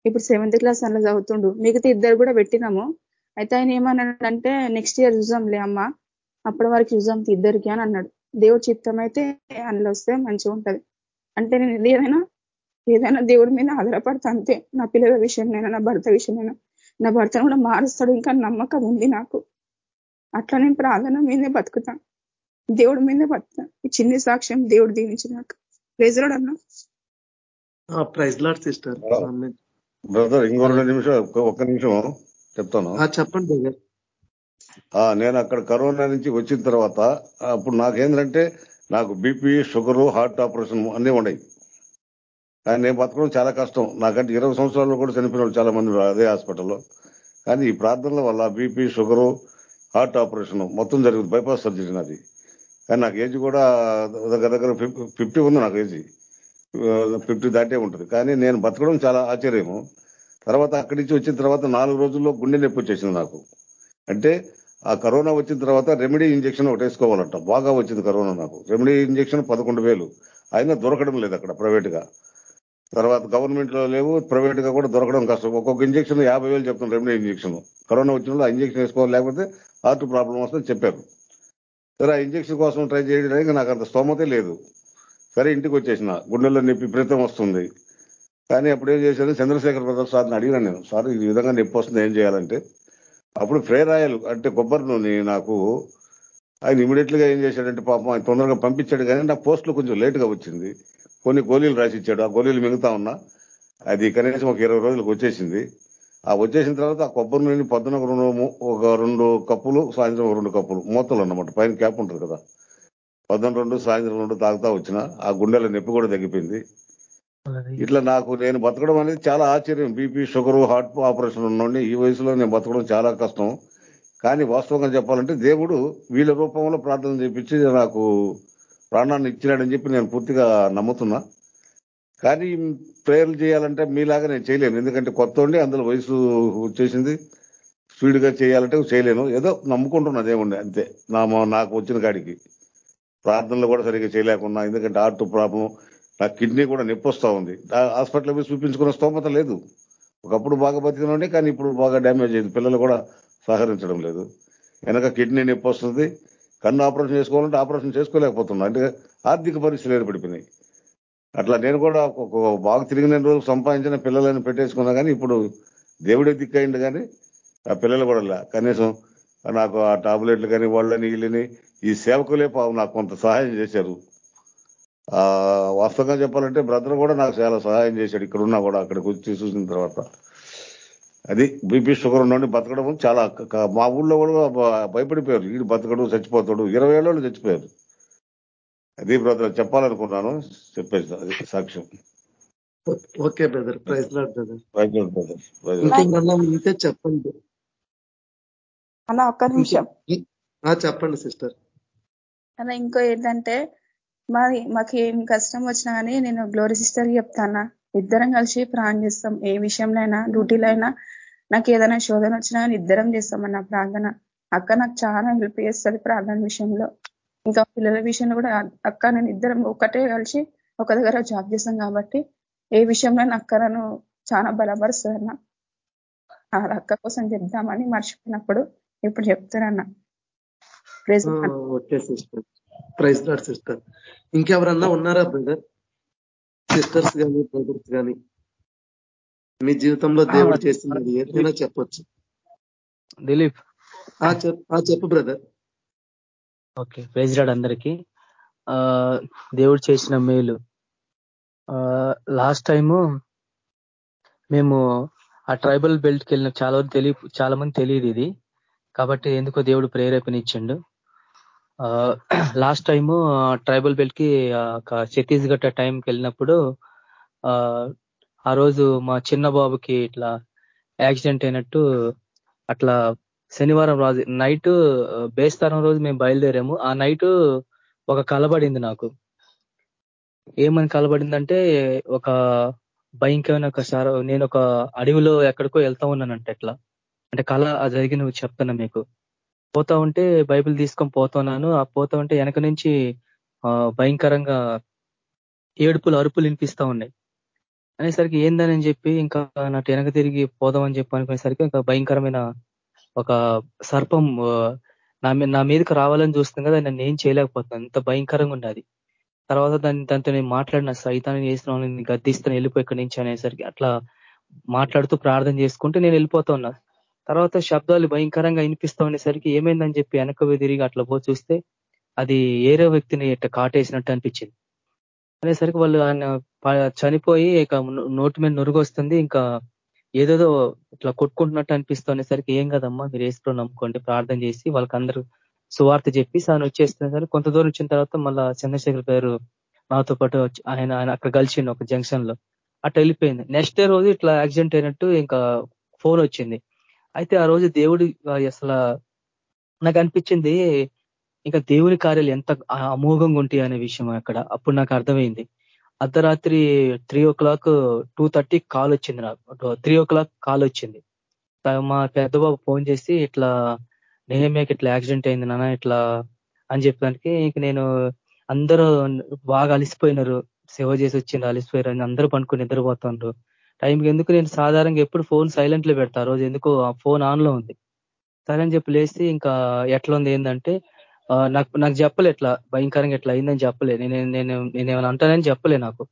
ఇప్పుడు సెవెంత్ క్లాస్ అలా చదువుతుండు. మిగతా ఇద్దరు కూడా పెట్టినాము. అయితే ఆయన ఏమన్నాడంటే నెక్స్ట్ ఇయర్ చూసాంలే అమ్మ. అప్పటి వరకు చూసాం ఇద్దరికి అని అన్నాడు. దేవుడు చిత్తం అయితే అందులో వస్తే మంచిగా ఉంటది. అంటే నేను ఏదైనా ఏదైనా దేవుడి మీద ఆధారపడతా అంతే. నా పిల్లల విషయంలో నా భర్త విషయమైనా నా భర్తను కూడా మారుస్తాడు. ఇంకా నమ్మకం ఉంది నాకు. అట్లా నేను ప్రార్థన మీదే బతుకుతా. దేవుడి మీదే బతుకుతా. ఈ చిన్ని సాక్ష్యం దేవుడు దీవించి నాకు. ప్రేజరాడు అన్నా. ప్రైజ్ లాడ్ సిస్టర్ బ్రదర్ ఇంకో రెండు నిమిషం ఒక్క నిమిషం చెప్తాను. చెప్పండి నేను అక్కడ కరోనా నుంచి వచ్చిన తర్వాత అప్పుడు నాకేంటంటే నాకు బీపీ షుగర్ హార్ట్ ఆపరేషన్ అన్నీ ఉన్నాయి. కానీ నేను బతకడం చాలా కష్టం. నాకంటే ఇరవై సంవత్సరాల్లో కూడా చనిపోయిన చాలా మంది అదే హాస్పిటల్లో. కానీ ఈ ప్రార్థనల వల్ల బీపీ షుగరు హార్ట్ ఆపరేషన్ మొత్తం జరిగింది బైపాస్ సర్జరీ నాది. కానీ నాకు ఏజ్ కూడా దగ్గర దగ్గర ఫిఫ్టీ ఉంది నాకు ఏజ్. ఫిఫ్టీ దాటే ఉంటుంది. కానీ నేను బతకడం చాలా ఆశ్చర్యము. తర్వాత అక్కడి నుంచి వచ్చిన తర్వాత నాలుగు రోజుల్లో గుండె నొప్పి వచ్చేసింది నాకు. అంటే ఆ కరోనా వచ్చిన తర్వాత రెమెడీ ఇంజక్షన్ ఒకటి వేసుకోవాలంట. బాగా వచ్చింది కరోనా నాకు. రెమెడీ ఇంజక్షన్ పదకొండు వేలు. అయినా దొరకడం లేదు అక్కడ ప్రైవేట్గా తర్వాత గవర్నమెంట్లో లేవు ప్రైవేట్గా కూడా దొరకడం కష్టం. ఒక్కొక్క ఇంజక్షన్ యాభై వేలు చెప్తున్నారు రెమెడీ ఇంజక్షన్. కరోనా వచ్చిన ఆ ఇంజక్షన్ వేసుకోవాలి లేకపోతే హార్ట్ ప్రాబ్లం వస్తుందని చెప్పారు. సరే ఆ ఇంజక్షన్ కోసం ట్రై చేయడానికి నాకు అంత స్తోమతే లేదు. సరే ఇంటికి వచ్చేసిన. గుండెల్లో నొప్పి విపరీతం వస్తుంది. కానీ అప్పుడు ఏం చేశాను చంద్రశేఖర్ ప్రసాద్ సార్ని అడిగినాను నేను సార్ ఈ విధంగా నొప్పి వస్తుంది ఏం చేయాలంటే? అప్పుడు ఫ్రేర్ ఆయిల్ అంటే కొబ్బరి నూనె నాకు ఆయన ఇమీడియట్గా ఏం చేశాడంటే పాపం ఆయన తొందరగా పంపించాడు కానీ నా పోస్టులు కొంచెం లేట్గా వచ్చింది. కొన్ని గోళీలు రాసి ఇచ్చాడు ఆ గోళీలు మిగతా ఉన్నా అది కనీసం ఒక ఇరవై రోజులకు వచ్చేసింది. ఆ వచ్చేసిన తర్వాత ఆ కొబ్బరి నూనె పొద్దున ఒక రెండు ఒక రెండు కప్పులు సాయంత్రం ఒక రెండు కప్పులు మూతలు అన్నమాట. పైన క్యాప్ ఉంటుంది కదా. పొద్దున రెండు సాయంత్రం రెండు తాగుతా వచ్చిన ఆ గుండెల నొప్పి కూడా తగ్గిపోయింది. ఇట్లా నాకు నేను బతకడం అనేది చాలా ఆశ్చర్యం. బీపీ షుగర్ హార్ట్ ఆపరేషన్ ఉన్నోండి ఈ వయసులో నేను బతకడం చాలా కష్టం. కానీ వాస్తవంగా చెప్పాలంటే దేవుడు వీళ్ళ రూపంలో ప్రార్థన చేపించి నాకు ప్రాణాన్ని ఇచ్చినాడని చెప్పి నేను పూర్తిగా నమ్ముతున్నా. కానీ ప్రేయర్లు చేయాలంటే మీలాగా నేను చేయలేను. ఎందుకంటే కొత్త ఉండి అందులో వయసు వచ్చేసింది. స్పీడ్గా చేయాలంటే చేయలేను. ఏదో నమ్ముకుంటున్నా దేవుణ్ణి అంతే. నా నాకు వచ్చిన కాడికి. ప్రార్థనలు కూడా సరిగ్గా చేయలేకున్నా ఎందుకంటే హార్ట్ ప్రాబ్లం నా కిడ్నీ కూడా నొప్పి వస్తూ ఉంది. హాస్పిటల్ పోయి చూపించుకున్న స్తోమత లేదు. ఒకప్పుడు బాగా బతికినండి కానీ ఇప్పుడు బాగా డ్యామేజ్ అయింది. పిల్లలు కూడా సహకరించడం లేదు. వెనక కిడ్నీ నొప్పి వస్తుంది. కన్ను ఆపరేషన్ చేసుకోవాలంటే ఆపరేషన్ చేసుకోలేకపోతున్నా. అంటే ఆర్థిక పరిస్థితులు ఏర్పడిపోయినాయి. అట్లా నేను కూడా బాగా తిరిగిన రోజులు సంపాదించిన పిల్లలని పెట్టేసుకున్నా కానీ ఇప్పుడు దేవుడే దిక్కయింది కానీ ఆ పిల్లలు కూడా కనీసం నాకు ఆ టాబ్లెట్లు కానీ వాళ్ళని వీళ్ళని ఈ సేవకులే పావు నాకు కొంత సహాయం చేశారు. ఆ వాస్తవంగా చెప్పాలంటే బ్రదర్ కూడా నాకు చాలా సహాయం చేశాడు. ఇక్కడ ఉన్నా కూడా అక్కడికి వచ్చి చూసిన తర్వాత. అది బీపీ షుగర్ నుండి బతకడం చాలా మా ఊళ్ళో కూడా భయపడిపోయారు. వీడు బతకడు చచ్చిపోతాడు. ఇరవై ఏళ్ళు చచ్చిపోయారు. అది బ్రదర్ చెప్పాలనుకున్నాను. చెప్పేసి అది సాక్ష్యం. Okay brother. Praise lord brother. Praise lord brother. చెప్పండి. అలా ఒక్క నిమిషం. చెప్పండి సిస్టర్. అలా ఇంకో ఏంటంటే మరి మాకు ఏం కష్టం వచ్చినా కానీ నేను గ్లోరీ సిస్టర్ చెప్తానా. ఇద్దరం కలిసి ప్రాణం చేస్తాం. ఏ విషయంలో అయినా డ్యూటీలో అయినా నాకు ఏదైనా శోధన వచ్చినా కానీ ఇద్దరం చేస్తామన్న ప్రార్థన. అక్క నాకు చాలా హెల్ప్ చేస్తుంది ప్రార్థన విషయంలో. ఇంకా పిల్లల విషయంలో కూడా అక్క నేను ఇద్దరం ఒకటే కలిసి ఒక దగ్గర జాబ్ చేస్తాం కాబట్టి ఏ విషయంలో అక్క నన్ను చాలా బలపరుస్తుంది అన్న ఆ అక్క కోసం చెప్దామని మర్చిపోయినప్పుడు ఇప్పుడు చెప్తానన్నా ఓకే సిస్టర్. Prize sister. ఇంకెవరన్నా ఉన్నారా బ్రదర్? సిస్టర్స్ కానీ బ్రదర్స్ కానీ మీ జీవితంలో దేవుడు చేసినది ఏదైనా చెప్పొచ్చు. దిలీప్. చెప్పు బ్రదర్. ఓకే ప్రైజ్ రాడ్ అందరికి. దేవుడు చేసిన మేలు. లాస్ట్ టైము మేము ఆ ట్రైబల్ బెల్ట్కి వెళ్ళిన చాలా తెలియ చాలా మంది తెలియదు ఇది. కాబట్టి ఎందుకో దేవుడు ప్రేరేపణ ఇచ్చిండు లాస్ట్ టైము ట్రైబల్ బెల్ట్కి ఛత్తీస్గఢ్ టైంకి వెళ్ళినప్పుడు ఆ రోజు మా చిన్న బాబుకి ఇట్లా యాక్సిడెంట్ అయినట్టు అట్లా శనివారం రోజు నైట్ బేస్తారం రోజు మేము బయలుదేరాము. ఆ నైట్ ఒక కలబడింది నాకు. ఏమని కలబడిందంటే ఒక భయంకరమైన ఒక నేను ఒక అడవిలో ఎక్కడికో వెళ్తా ఉన్నానంట ఎట్లా అంటే కళ జరిగిన చెప్తున్నా మీకు. పోతా ఉంటే బైబిల్ తీసుకొని పోతున్నాను. ఆ పోతా ఉంటే వెనక నుంచి భయంకరంగా ఏడుపులు అరుపులు వినిపిస్తా ఉన్నాయి. అనేసరికి ఏందని చెప్పి ఇంకా నాకు వెనక తిరిగి పోదామని చెప్పి అనుకునేసరికి ఇంకా భయంకరమైన ఒక సర్పం నా నా మీదకి రావాలని చూస్తుంది కదా నన్ను ఏం చేయలేకపోతున్నాను ఇంత భయంకరంగా ఉన్నది తర్వాత దాన్ని దాంతో నేను మాట్లాడిన సైతాన్ని చేసిన వాళ్ళని గద్దిస్తాను వెళ్ళిపోయి ఇక్కడి నుంచి అనేసరికి అట్లా మాట్లాడుతూ ప్రార్థన చేసుకుంటే నేను వెళ్ళిపోతా ఉన్నా. తర్వాత శబ్దాలు భయంకరంగా వినిపిస్తా ఉండేసరికి ఏమైందని చెప్పి వెనకవి తిరిగి అట్లా పో చూస్తే అది ఏరో వ్యక్తిని ఇట్లా కాటేసినట్టు అనిపించింది. అనేసరికి వాళ్ళు ఆయన చనిపోయి ఇక నోటి మీద నురుగొస్తుంది ఇంకా ఏదేదో ఇట్లా కొట్టుకుంటున్నట్టు అనిపిస్తునేసరికి ఏం కదమ్మా మీరు వేసుకుని నమ్ముకోండి ప్రార్థన చేసి వాళ్ళకందరూ సువార్త చెప్పి సార్ వచ్చేస్తున్నారు. సరే కొంత దూరం వచ్చిన తర్వాత మళ్ళా చంద్రశేఖర్ గారు నాతో పాటు ఆయన ఆయన అక్కడ కలిసిండు ఒక జంక్షన్లో అట్లా వెళ్ళిపోయింది. నెక్స్ట్ డే రోజు ఇట్లా యాక్సిడెంట్ అయినట్టు ఇంకా ఫోన్ వచ్చింది. అయితే ఆ రోజు దేవుడి అసలు నాకు అనిపించింది ఇంకా దేవుని కార్యాలు ఎంత అమోఘంగా ఉంటాయి అనే విషయం అక్కడ. అప్పుడు నాకు అర్థమైంది. అర్ధరాత్రి three o'clock two thirty call వచ్చింది నాకు. త్రీ ఓ క్లాక్ కాల్ వచ్చింది. మా పెద్దబాబు ఫోన్ చేసి ఇట్లా నేహమ్యాకి ఇట్లా యాక్సిడెంట్ అయింది నాన్న ఇట్లా అని చెప్పడానికి ఇంక నేను అందరూ బాగా అలిసిపోయినారు. సేవ చేసి వచ్చింది అలిసిపోయారు అందరూ పండుకొని నిద్రపోతున్నారు టైంకి ఎందుకు నేను సాధారణంగా ఎప్పుడు ఫోన్ సైలెంట్లో పెడతా రోజు ఎందుకు ఆ ఫోన్ ఆన్లో ఉంది. సరే అని చెప్పి లేసి ఇంకా ఎట్లా ఉంది ఏంటంటే నాకు నాకు చెప్పలే ఎట్లా భయంకరంగా ఎట్లా అయిందని చెప్పలే. నేను నేను నేనేమైనా అంటానని చెప్పలే నాకు.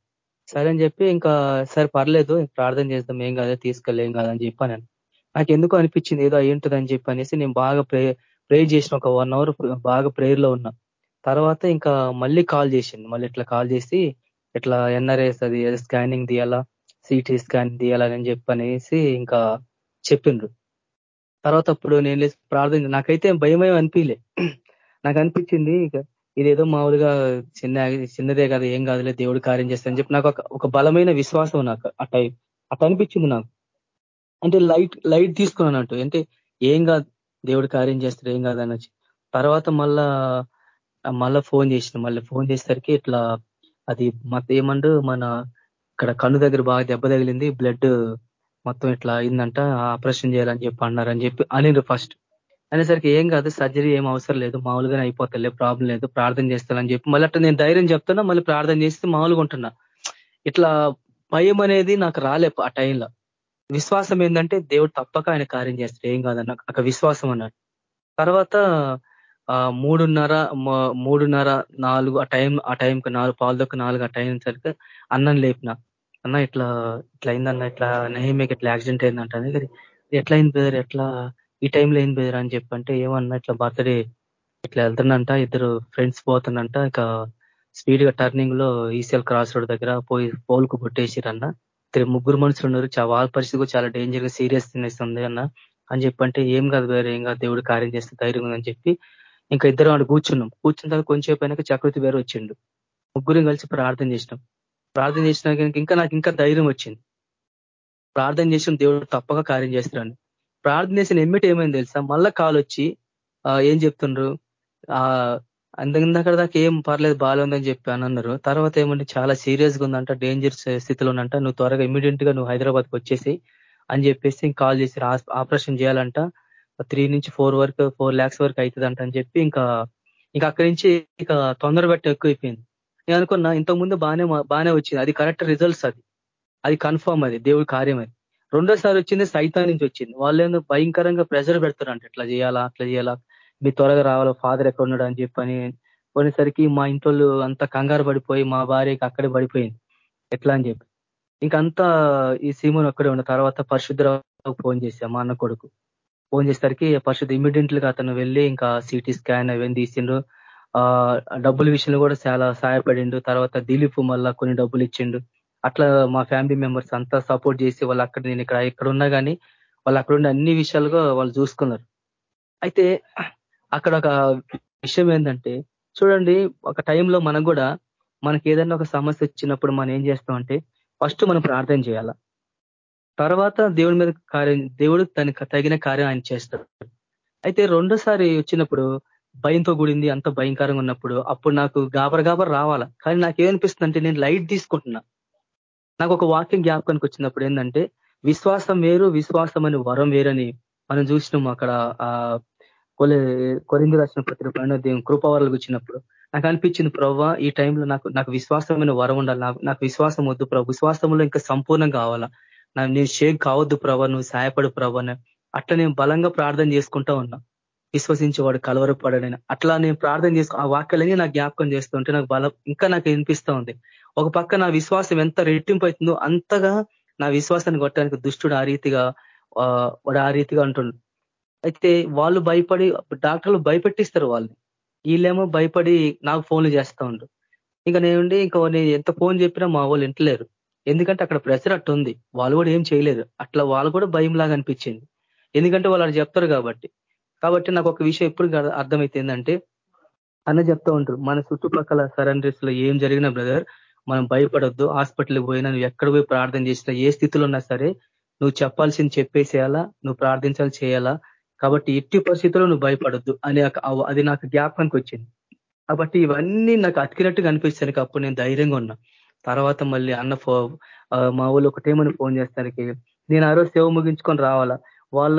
సరే అని చెప్పి ఇంకా సరే పర్లేదు ప్రార్థన చేద్దాం ఏం కాదా తీసుకెళ్ళి ఏం కాదని చెప్పాను నాకు ఎందుకు అనిపించింది ఏదో అయ్యింటుందని చెప్పి అనేసి నేను బాగా ప్రే ప్రే చేసిన ఒక వన్ అవర్ బాగా ప్రేయర్లో ఉన్నా. తర్వాత ఇంకా మళ్ళీ కాల్ చేసింది. మళ్ళీ ఇట్లా కాల్ చేసి ఇట్లా ఎన్ఆర్ఎస్ అది స్కానింగ్ తీయాలా సిటీ స్కాన్ తీయాలని చెప్పనేసి ఇంకా చెప్పిండ్రు. తర్వాత అప్పుడు నేను ప్రార్థన నాకైతే భయమయం అనిపించలే నాకు అనిపించింది ఇక ఇదేదో మామూలుగా చిన్న చిన్నదే కదా ఏం కాదులే దేవుడు కార్యం చేస్తానని చెప్పి నాకు ఒక బలమైన విశ్వాసం నాకు అట్ట అట్ట అనిపించింది నాకు. అంటే లైట్ లైట్ తీసుకున్నానంటు అంటే ఏం కాదు దేవుడు కార్యం చేస్తాడు ఏం కాదు అనొచ్చు. తర్వాత మళ్ళా మళ్ళా ఫోన్ చేసిన మళ్ళీ ఫోన్ చేసేసరికి ఇట్లా అది మత ఏమండు మన ఇక్కడ కన్ను దగ్గర బాగా దెబ్బ తగిలింది బ్లడ్ మొత్తం ఇట్లా అయిందంట ఆపరేషన్ చేయాలని చెప్పి అన్నారని చెప్పి అనిండ్రు ఫస్ట్ అనేసరికి ఏం కాదు సర్జరీ ఏం అవసరం లేదు మామూలుగానే అయిపోతలే ప్రాబ్లం లేదు ప్రార్థన చేస్తానని చెప్పి మళ్ళీ అట్లా నేను ధైర్యం చెప్తున్నా మళ్ళీ ప్రార్థన చేస్తే మామూలుగా ఉంటున్నా. ఇట్లా భయం అనేది నాకు రాలే ఆ టైంలో విశ్వాసం ఏంటంటే దేవుడు తప్పక ఆయన కార్యం చేస్తాడు ఏం కాదన్న ఒక విశ్వాసం అన్నాడు. తర్వాత మూడున్నర మూడున్నర నాలుగు ఆ టైం ఆ టైంకి నాలుగు పాలదొక్క నాలుగు ఆ టైం సరిగ్గా అన్నం లేపిన. అన్న ఇట్లా ఇట్లా అయిందన్న ఇట్లా నహేమేకి ఇట్లా యాక్సిడెంట్ అయిందంట ఎట్లా అయింది బ్రదర్ ఎట్లా ఈ టైంలో అయింది బ్రదర్ అని చెప్పంటే ఏమన్నా ఇట్లా బర్త్డే ఇట్లా వెళ్తున్నంట ఇద్దరు ఫ్రెండ్స్ పోతున్నంట ఇక స్పీడ్గా టర్నింగ్లో ఈసీఎల్ క్రాస్ రోడ్ దగ్గర పోయి పోల్కు కొట్టేసిరన్న. ముగ్గురు మనుషులు ఉన్నారు వాళ్ళ పరిస్థితి చాలా డేంజర్గా సీరియస్ ఉంది అన్న. అని చెప్పంటే ఏం కాదు వేరే ఏం కాదు దేవుడు కార్యం చేస్తే ధైర్యం ఉందని చెప్పి ఇంకా ఇద్దరు వాడు కూర్చున్నాం. కూర్చున్న తర్వాత కొంచెం అయినాక చక్రవర్తి వేరు వచ్చిండు. ముగ్గురు కలిసి ప్రార్థన చేసినాం. ప్రార్థన చేసినా ఇంకా నాకు ఇంకా ధైర్యం వచ్చింది. ప్రార్థన చేసిన దేవుడు తప్పక కార్యం చేస్తున్నాడు ప్రార్థన చేసిన ఎమ్మిటి ఏమైంది తెలుసా? మళ్ళా కాల్ వచ్చి ఏం చెప్తుండ్రు? ఆ దాకా ఏం పర్లేదు బాగాలేదని చెప్పి అని అన్నారు. తర్వాత ఏమంటే చాలా సీరియస్గా ఉందంట డేంజర్ స్థితిలో ఉందంట నువ్వు త్వరగా ఇమీడియట్గా నువ్వు హైదరాబాద్కి వచ్చేసి అని చెప్పేసి కాల్ చేసి ఆపరేషన్ చేయాలంట. త్రీ నుంచి ఫోర్ వరకు ఫోర్ ల్యాక్స్ వరకు అవుతుందంట అని చెప్పి ఇంకా ఇంకా అక్కడి నుంచి ఇక తొందర పెట్టి ఎక్కువైపోయింది. నేను అనుకున్నా ఇంతకుముందు బాగానే బాగానే వచ్చింది. అది కరెక్ట్ రిజల్ట్స్ అది. అది కన్ఫర్మ్ అది దేవుడి కార్యం అది. రెండోసారి వచ్చింది సైతాన్ నుంచి వచ్చింది. వాళ్ళు భయంకరంగా ప్రెషర్ పెడతారంట ఇట్లా చేయాలా అట్లా చేయాలా మీ త్వరగా రావాలా ఫాదర్ ఎక్కడ ఉన్నాడు అని చెప్పని. కొనేసరికి మా ఇంట్లో అంత కంగారు పడిపోయి మా భార్యకి అక్కడే పడిపోయింది. ఎట్లా అని చెప్పి. ఇంకంతా ఈ సీమను అక్కడే ఉన్న తర్వాత పరిశుద్ధరావు ఫోన్ చేశా మా అన్న కొడుకు. ఫోన్ చేసేసరికి పరిశుద్ధ ఇమీడియట్లుగా అతను వెళ్ళి ఇంకా సిటీ స్కాన్ అవన్నీ తీసిండ్రు డబ్బుల విషయంలో కూడా చాలా సహాయపడిండు. తర్వాత దిలీప్ మళ్ళా కొన్ని డబ్బులు ఇచ్చిండు. అట్లా మా ఫ్యామిలీ మెంబర్స్ అంతా సపోర్ట్ చేసి వాళ్ళు అక్కడ నేను ఇక్కడ ఎక్కడ ఉన్నా కానీ వాళ్ళు అక్కడ ఉండే అన్ని విషయాలుగా వాళ్ళు చూసుకున్నారు. అయితే అక్కడ ఒక విషయం ఏంటంటే చూడండి ఒక టైంలో మనం కూడా మనకి ఏదైనా ఒక సమస్య వచ్చినప్పుడు మనం ఏం చేస్తామంటే ఫస్ట్ మనం ప్రార్థన చేయాల? తర్వాత దేవుడి మీద కార్యం దేవుడు తనకు తగిన కార్యం ఆయన చేస్తాడు. అయితే రెండోసారి వచ్చినప్పుడు భయంతో కూడింది అంత భయంకరంగా ఉన్నప్పుడు అప్పుడు నాకు గాబర గాబర రావాలా? కానీ నాకేమనిపిస్తుంది అంటే నేను లైట్ తీసుకుంటున్నా. నాకు ఒక వాక్యం జ్ఞాపకానికి వచ్చినప్పుడు ఏంటంటే విశ్వాసం వేరు విశ్వాసం అని వరం వేరని మనం చూసినాం అక్కడ ఆ కొలే కొరింది రాసిన పత్రిక దేవుని కృపవరాలకు వచ్చినప్పుడు. నాకు అనిపించింది ప్రవ్వ ఈ టైంలో నాకు నాకు విశ్వాసమైన వరం ఉండాలి. నాకు విశ్వాసం వద్దు ప్రభు విశ్వాసంలో ఇంకా సంపూర్ణం కావాలా? నేను షేక్ కావద్దు ప్రభ నువ్వు సాయపడు ప్రభ అట్లా నేను బలంగా ప్రార్థన చేసుకుంటా ఉన్నా. విశ్వసించేవాడు కలవరపడని అట్లా నేను ప్రార్థన చేసుకో ఆ వాక్యాలన్నీ నాకు జ్ఞాపకం చేస్తుంటే నాకు బలం ఇంకా నాకు వినిపిస్తూ ఉంది. ఒక పక్క నా విశ్వాసం ఎంత రెట్టింపు అవుతుందో అంతగా నా విశ్వాసాన్ని కొట్టడానికి దుష్టుడు ఆ రీతిగా వాడు ఆ రీతిగా అంటుండు. అయితే వాళ్ళు భయపడి డాక్టర్లు భయపెట్టిస్తారు వాళ్ళని. వీళ్ళేమో భయపడి నాకు ఫోన్లు చేస్తూ ఉండు. ఇంకా నేను ఇంకా నేను ఎంత ఫోన్ చెప్పినా మా వాళ్ళు ఇంటలేరు ఎందుకంటే అక్కడ ప్రెషర్ అట్టు ఉంది వాళ్ళు కూడా ఏం చేయలేరు. అట్లా వాళ్ళు కూడా భయం లాగా అనిపించింది. ఎందుకంటే వాళ్ళు చెప్తారు కాబట్టి. కాబట్టి నాకు ఒక విషయం ఎప్పుడు అర్థమైతే ఏంటంటే అన్న చెప్తా ఉంటారు మన చుట్టుపక్కల సరెండర్స్లో ఏం జరిగినా బ్రదర్ మనం భయపడొద్దు హాస్పిటల్కి పోయినా నువ్వు ఎక్కడ పోయి ప్రార్థన చేసినా ఏ స్థితిలో ఉన్నా సరే నువ్వు చెప్పాల్సింది చెప్పేసేయాలా నువ్వు ప్రార్థించాలి చేయాలా కాబట్టి ఎట్టి పరిస్థితుల్లో నువ్వు భయపడొద్దు అనే అది నాకు జ్ఞాపకానికి వచ్చింది. కాబట్టి ఇవన్నీ నాకు అతికినట్టుగా అనిపిస్తానికి అప్పుడు నేను ధైర్యంగా ఉన్నా. తర్వాత మళ్ళీ అన్న ఫో మా ఊళ్ళో ఒకటేమని ఫోన్ చేస్తానికి నేను ఆ రోజు సేవ ముగించుకొని రావాలా వాళ్ళ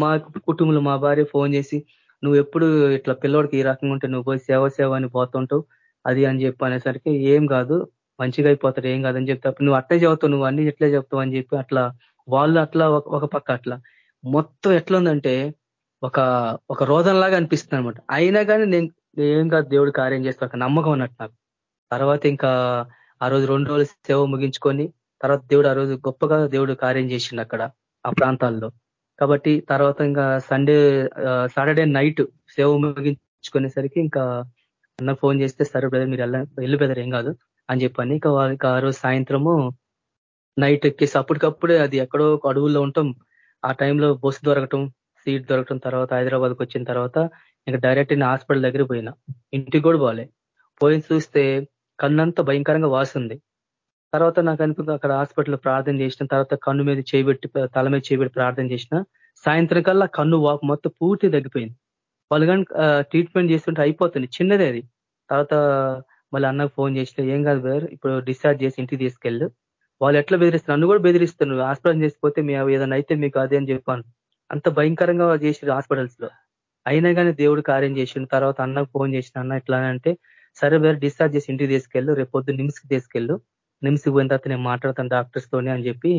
మా కుటుంబంలో మా భార్య ఫోన్ చేసి నువ్వు ఎప్పుడు ఇట్లా పిల్లోడికి ఈ రకంగా ఉంటే నువ్వు పోయి సేవ సేవ అని పోతుంటావు అది అని చెప్పి అనేసరికి ఏం కాదు మంచిగా అయిపోతాడు ఏం కాదని చెప్తే నువ్వు అట్టే చెబుతావు నువ్వు అన్ని ఎట్లే చెప్తావు అని చెప్పి అట్లా వాళ్ళు అట్లా ఒక పక్క అట్లా. మొత్తం ఎట్లా ఉందంటే ఒక ఒక రోదనలాగా అనిపిస్తుంది అనమాట అయినా కానీ నేను ఏం కాదు దేవుడు కార్యం చేస్తా ఒక నమ్మకం అన్నట్టు నాకు. తర్వాత ఇంకా ఆ రోజు రెండు రోజులు సేవ ముగించుకొని తర్వాత దేవుడు ఆ రోజు గొప్పగా దేవుడు కార్యం చేసిండు అక్కడ ఆ ప్రాంతాల్లో. కాబట్టి తర్వాత ఇంకా సండే సాటర్డే నైట్ సేవ ముగించుకునేసరికి ఇంకా అన్న ఫోన్ చేస్తే సరే బ్రదర్ మీరు వెళ్ళి బ్రదర్ ఏం కాదు అని చెప్పని ఇంకా వాళ్ళకి ఆ రోజు సాయంత్రము నైట్ ఎక్కేసి అప్పటికప్పుడే అది ఎక్కడో ఒక అడవుల్లో ఉంటాం. ఆ టైంలో బస్సు దొరకటం సీట్ దొరకటం తర్వాత హైదరాబాద్కి వచ్చిన తర్వాత ఇంకా డైరెక్ట్ నేను హాస్పిటల్ దగ్గర పోయినా. ఇంటికి కూడా పోలే. పోయి చూస్తే కన్నంతా భయంకరంగా వాసింది. తర్వాత నాకు అనుకుంది అక్కడ హాస్పిటల్ ప్రార్థన చేసిన తర్వాత కన్ను మీద చేయబెట్టి తల మీద చేయబెట్టి ప్రార్థన చేసిన. సాయంత్రం కల్లా కన్ను వాపు మొత్తం పూర్తి తగ్గిపోయింది. వాళ్ళు కానీ ట్రీట్మెంట్ చేస్తుంటే అయిపోతుంది. చిన్నదే అది. తర్వాత మళ్ళీ అన్నకు ఫోన్ చేసిన ఏం కాదు వేర్ ఇప్పుడు డిశ్చార్జ్ చేసి ఇంటికి తీసుకెళ్ళు. వాళ్ళు ఎట్లా బెదిరిస్తారు? నన్ను కూడా బెదిరిస్తున్నారు హాస్పిటల్ చేసిపోతే మీ ఏదైనా అయితే మీకు అదే అని చెప్పాను. అంత భయంకరంగా చేసి హాస్పిటల్స్లో అయినా కానీ దేవుడు కార్యం చేసిన తర్వాత అన్నకు ఫోన్ చేసిన అన్న ఎట్లా అంటే సరే వేరే డిశ్చార్జ్ చేసి ఇంటికి తీసుకెళ్ళు. రేపు పొద్దు నిమ్స్కి తీసుకెళ్ళు. నిమ్స్కి పోయిన తర్వాత నేను మాట్లాడతాను డాక్టర్స్ తోనే అని చెప్పి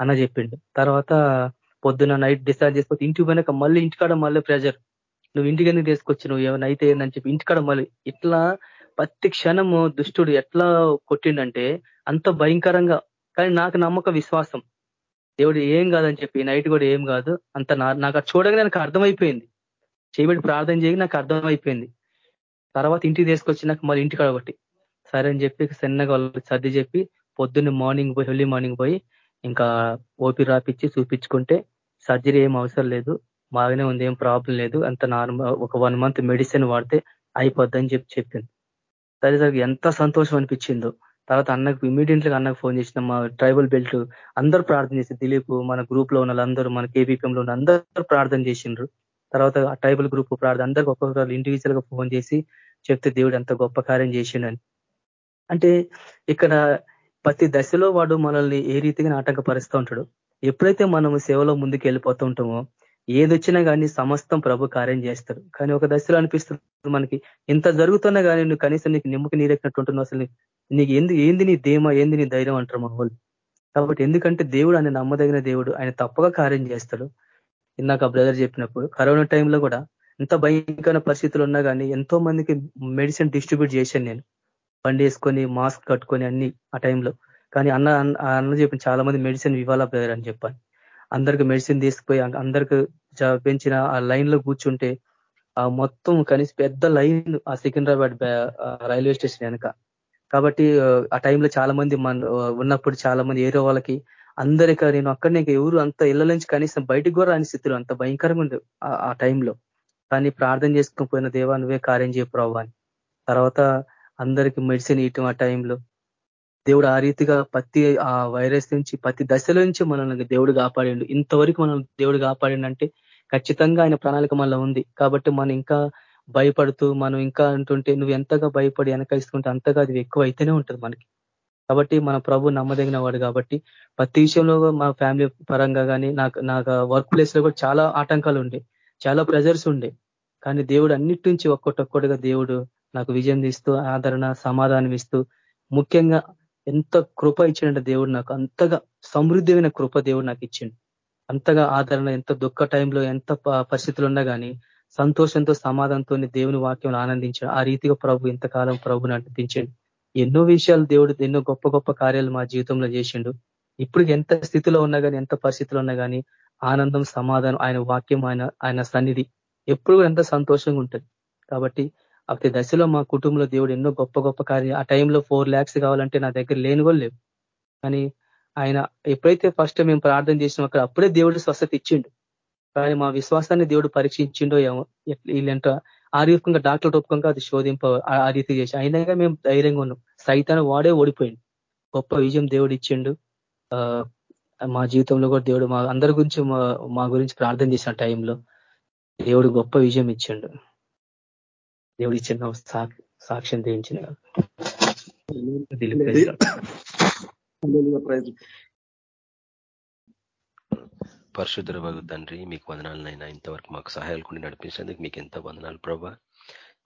అన్న చెప్పిండు. తర్వాత పొద్దున నైట్ డిశ్చార్జ్ చేసిపోతే ఇంటికి పోయినాక మళ్ళీ ఇంటికాడ మళ్ళీ ప్రెజర్ నువ్వు ఇంటికి ఎందుకు తీసుకొచ్చి నువ్వు ఏమైనా అయితే ఏందని చెప్పి ఇంటికాడ మళ్ళీ ఇట్లా ప్రతి క్షణము దుష్టుడు ఎట్లా కొట్టిండంటే అంత భయంకరంగా. కానీ నాకు నమ్మక విశ్వాసం. దేవుడు ఏం కాదని చెప్పి నైట్ కూడా ఏం కాదు. అంత నాకు చూడగానే నాకు అర్థమైపోయింది. చేయబడి ప్రార్థన చేయగా నాకు అర్థమైపోయింది. తర్వాత ఇంటికి తీసుకొచ్చినాక మళ్ళీ ఇంటికాడ ఒకటి సరే అని చెప్పి సన్నగా వాళ్ళకి సర్ది చెప్పి పొద్దున్న మార్నింగ్ పోయి ఎర్లీ మార్నింగ్ పోయి ఇంకా ఓపి రాపిచ్చి చూపించుకుంటే సర్జరీ ఏం అవసరం లేదు. బాగానే ఉంది ఏం ప్రాబ్లం లేదు. అంత నార్మల్ ఒక వన్ మంత్ మెడిసిన్ వాడితే అయిపోద్దని చెప్పి చెప్పింది. సరే సరే ఎంత సంతోషం అనిపించిందో. తర్వాత అన్నకు ఇమీడియట్గా అన్నకు ఫోన్ చేసిన మా ట్రైబల్ బెల్ట్ అందరూ ప్రార్థన చేసి దిలీప్ మన గ్రూప్లో ఉన్న అందరూ మన కేబీపీఎంలో ఉన్న అందరూ ప్రార్థన చేసిండ్రు. తర్వాత ట్రైబల్ గ్రూప్ ప్రార్థన అందరికి ఒక్కొక్కరు ఇండివిజువల్గా ఫోన్ చేసి చెప్తే దేవుడు ఎంత గొప్ప కార్యం చేసిండని. అంటే ఇక్కడ ప్రతి దశలో వాడు మనల్ని ఏ రీతిగా ఆటంకపరుస్తూ ఉంటాడు. ఎప్పుడైతే మనము సేవలో ముందుకు వెళ్ళిపోతూ ఉంటామో ఏదొచ్చినా కానీ సమస్తం ప్రభు కార్యం చేస్తాడు. కానీ ఒక దశలో అనిపిస్తుంది మనకి ఇంత జరుగుతున్నా కానీ నువ్వు కనీసం నీకు నిమ్మకి నీరెక్కినట్టుంటున్నావు అసలు నీకు ఎందు ఏంది నీ ధీమ ఏంది నీ ధైర్యం అంటారు మన వాళ్ళు కాబట్టి ఎందుకంటే దేవుడు ఆయన నమ్మదగిన దేవుడు ఆయన తప్పగా కార్యం చేస్తాడు. ఇందాక బ్రదర్ చెప్పినప్పుడు కరోనా టైంలో కూడా ఎంత భయంకర పరిస్థితులు ఉన్నా కానీ ఎంతో మందికి మెడిసిన్ డిస్ట్రిబ్యూట్ చేశాను నేను. బండి వేసుకొని మాస్క్ కట్టుకొని అన్ని ఆ టైంలో. కానీ అన్న అన్న చెప్పిన చాలా మంది మెడిసిన్ ఇవ్వాలా బ్రదర్ అని చెప్పాను. అందరికి మెడిసిన్ తీసుకుపోయి అందరికి పెంచిన ఆ లైన్లో కూర్చుంటే ఆ మొత్తం కనీసం పెద్ద లైన్ ఆ సికింద్రాబాద్ రైల్వే స్టేషన్ వెనక. కాబట్టి ఆ టైంలో చాలా మంది మన ఉన్నప్పుడు చాలా మంది ఏరో వాళ్ళకి అందరిక నేను అక్కడనే ఎవరు అంత ఇళ్ళ నుంచి కనీసం బయటికి కూడా రాని స్థితిలో అంత భయంకరంగా ఉంది ఆ టైంలో. కానీ ప్రార్థన చేసుకుని పోయిన దేవా నువ్వే కార్యం చేయప్రవ్వా అని. తర్వాత అందరికి మెడిసిన్ ఇవ్వటం ఆ టైంలో. దేవుడు ఆ రీతిగా ప్రతి ఆ వైరస్ నుంచి ప్రతి దశల నుంచి మనల్ని దేవుడు కాపాడిండు. ఇంతవరకు మనం దేవుడు కాపాడిండంటే ఖచ్చితంగా ఆయన ప్రణాళిక మనలో ఉంది. కాబట్టి మనం ఇంకా భయపడుతూ మనం ఇంకా అంటుంటే నువ్వు ఎంతగా భయపడి వెనకైస్తుంటే అంతగా అది ఎక్కువ అయితేనే ఉంటుంది మనకి. కాబట్టి మన ప్రభు నమ్మదగిన వాడు కాబట్టి ప్రతి విషయంలో మా ఫ్యామిలీ పరంగా కానీ నాకు నాకు వర్క్ ప్లేస్లో కూడా చాలా ఆటంకాలు ఉండే. చాలా ప్రెజర్స్ ఉండే. కానీ దేవుడు అన్నిటి నుంచి ఒక్కొక్కటిగా దేవుడు నాకు విజయం ఇస్తూ ఆదరణ సమాధానం ఇస్తూ ముఖ్యంగా ఎంత కృప ఇచ్చిండ దేవుడు నాకు అంతగా సమృద్ధమైన కృప దేవుడు నాకు ఇచ్చిండు. అంతగా ఆదరణ ఎంత దుఃఖ టైంలో ఎంత పరిస్థితులు ఉన్నా కానీ సంతోషంతో సమాధానంతో దేవుని వాక్యం ఆనందించాడు ఆ రీతిగా ప్రభు ఇంతకాలం ప్రభుని నడిపించండి ఎన్నో విషయాలు దేవుడు ఎన్నో గొప్ప గొప్ప కార్యాలు మా జీవితంలో చేసిండు. ఇప్పుడు ఎంత స్థితిలో ఉన్నా కానీ ఎంత పరిస్థితిలో ఉన్నా కానీ ఆనందం సమాధానం ఆయన వాక్యం ఆయన ఆయన సన్నిధి ఎప్పుడు ఎంత సంతోషంగా ఉంటుంది. కాబట్టి ప్రతి దశలో మా కుటుంబంలో దేవుడు ఎన్నో గొప్ప గొప్ప కార్యం ఆ టైంలో ఫోర్ ల్యాక్స్ కావాలంటే నా దగ్గర లేని కూడా లేవు కానీ ఆయన ఎప్పుడైతే ఫస్ట్ మేము ప్రార్థన చేసినాం అక్కడ అప్పుడే దేవుడు స్వస్థత ఇచ్చిండు. కానీ మా విశ్వాసాన్ని దేవుడు పరీక్షించిండో ఏమో వీళ్ళంట ఆ రూపంగా డాక్టర్ రూపకంగా అది శోధింప ఆ రీతి చేసి అయినాగా మేము ధైర్యంగా ఉన్నాం. సైతాన్ని వాడే ఓడిపోయింది గొప్ప విజయం దేవుడు ఇచ్చిండు. మా జీవితంలో కూడా దేవుడు మా అందరి గురించి మా గురించి ప్రార్థన చేసిన టైంలో దేవుడు గొప్ప విజయం ఇచ్చిండు. దేవుడు ఇచ్చిన సాక్ష్యం దించిన పరిశుద్ధ వగు తండ్రి మీకు వందనాలనైనా ఇంతవరకు మాకు సహాయాలు నడిపించినందుకు మీకు ఎంత వందనాలు ప్రభా.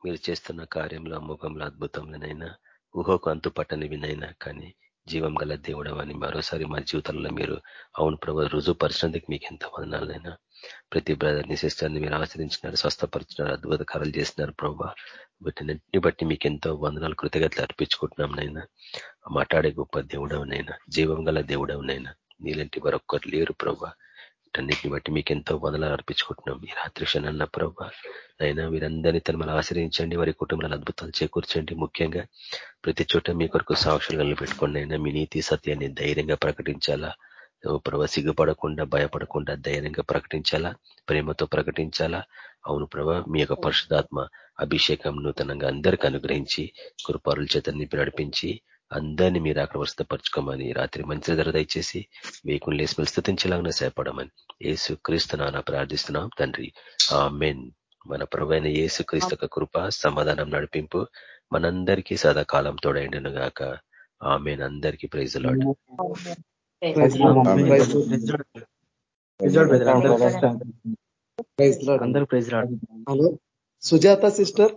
మీరు చేస్తున్న కార్యంలో అమ్మకంలో అద్భుతంలోనైనా ఊహకు అంతు పట్టనివినైనా కానీ జీవం గల దేవుడు అని మరోసారి మా జీవితంలో మీరు అవును ప్రభు రుజువుపరిచినందుకు మీకు ఎంత వదనాలైనా ప్రతి బ్రదర్ని సిస్టర్ని మీరు ఆశ్రయించినారు స్వస్థపరిచినారు అద్భుత కార్యాలు చేసినారు ప్రభా. వీటిని బట్టి మీకు ఎంతో వందనాలు కృతజ్ఞతలు అర్పించుకుంటున్నాం నైనా. మాట్లాడే గొప్ప దేవుడవునైనా జీవం గల దేవుడవునైనా. నీలాంటి మరొక్కరు లేరు ప్రభా. వీటన్నిటిని బట్టి మీకు ఎంతో వందనాలు అర్పించుకుంటున్నాం. ఈ రాత్రి క్షణాన్న ప్రభావ అయినా వీరందరినీ తను మనం ఆశ్రయించండి వారి కుటుంబాలను అద్భుతాలు చేకూర్చండి. ముఖ్యంగా ప్రతి చోట మీ కొరకు సాక్షులు పెట్టుకోండి అయినా మీ నీతి సత్యాన్ని ధైర్యంగా ప్రకటించాలా? ప్రభ సిగ్గుపడకుండా భయపడకుండా ధైర్యంగా ప్రకటించాలా? ప్రేమతో ప్రకటించాలా? అవును ప్రభ మీ యొక్క పరిశుధాత్మ అభిషేకం నూతనంగా అందరికీ అనుగ్రహించి కృపారుల చేత నింపి నడిపించి అందరినీ మీరు అక్కడ వస్తపరచుకోమని రాత్రి మంచి ధర దయచేసి మీకు లేసి స్థుతించేలాగా సేపడమని ఏసు క్రీస్తున్నా ప్రార్థిస్తున్నాం తండ్రి. ఆ మెన్ మన ప్రభైన ఏసు క్రీస్తు కృప సమాధానం నడిపింపు మనందరికీ సదాకాలం తోడైండును గాక. ఆమెన్. అందరికీ praise lord hello. Sujatha sister.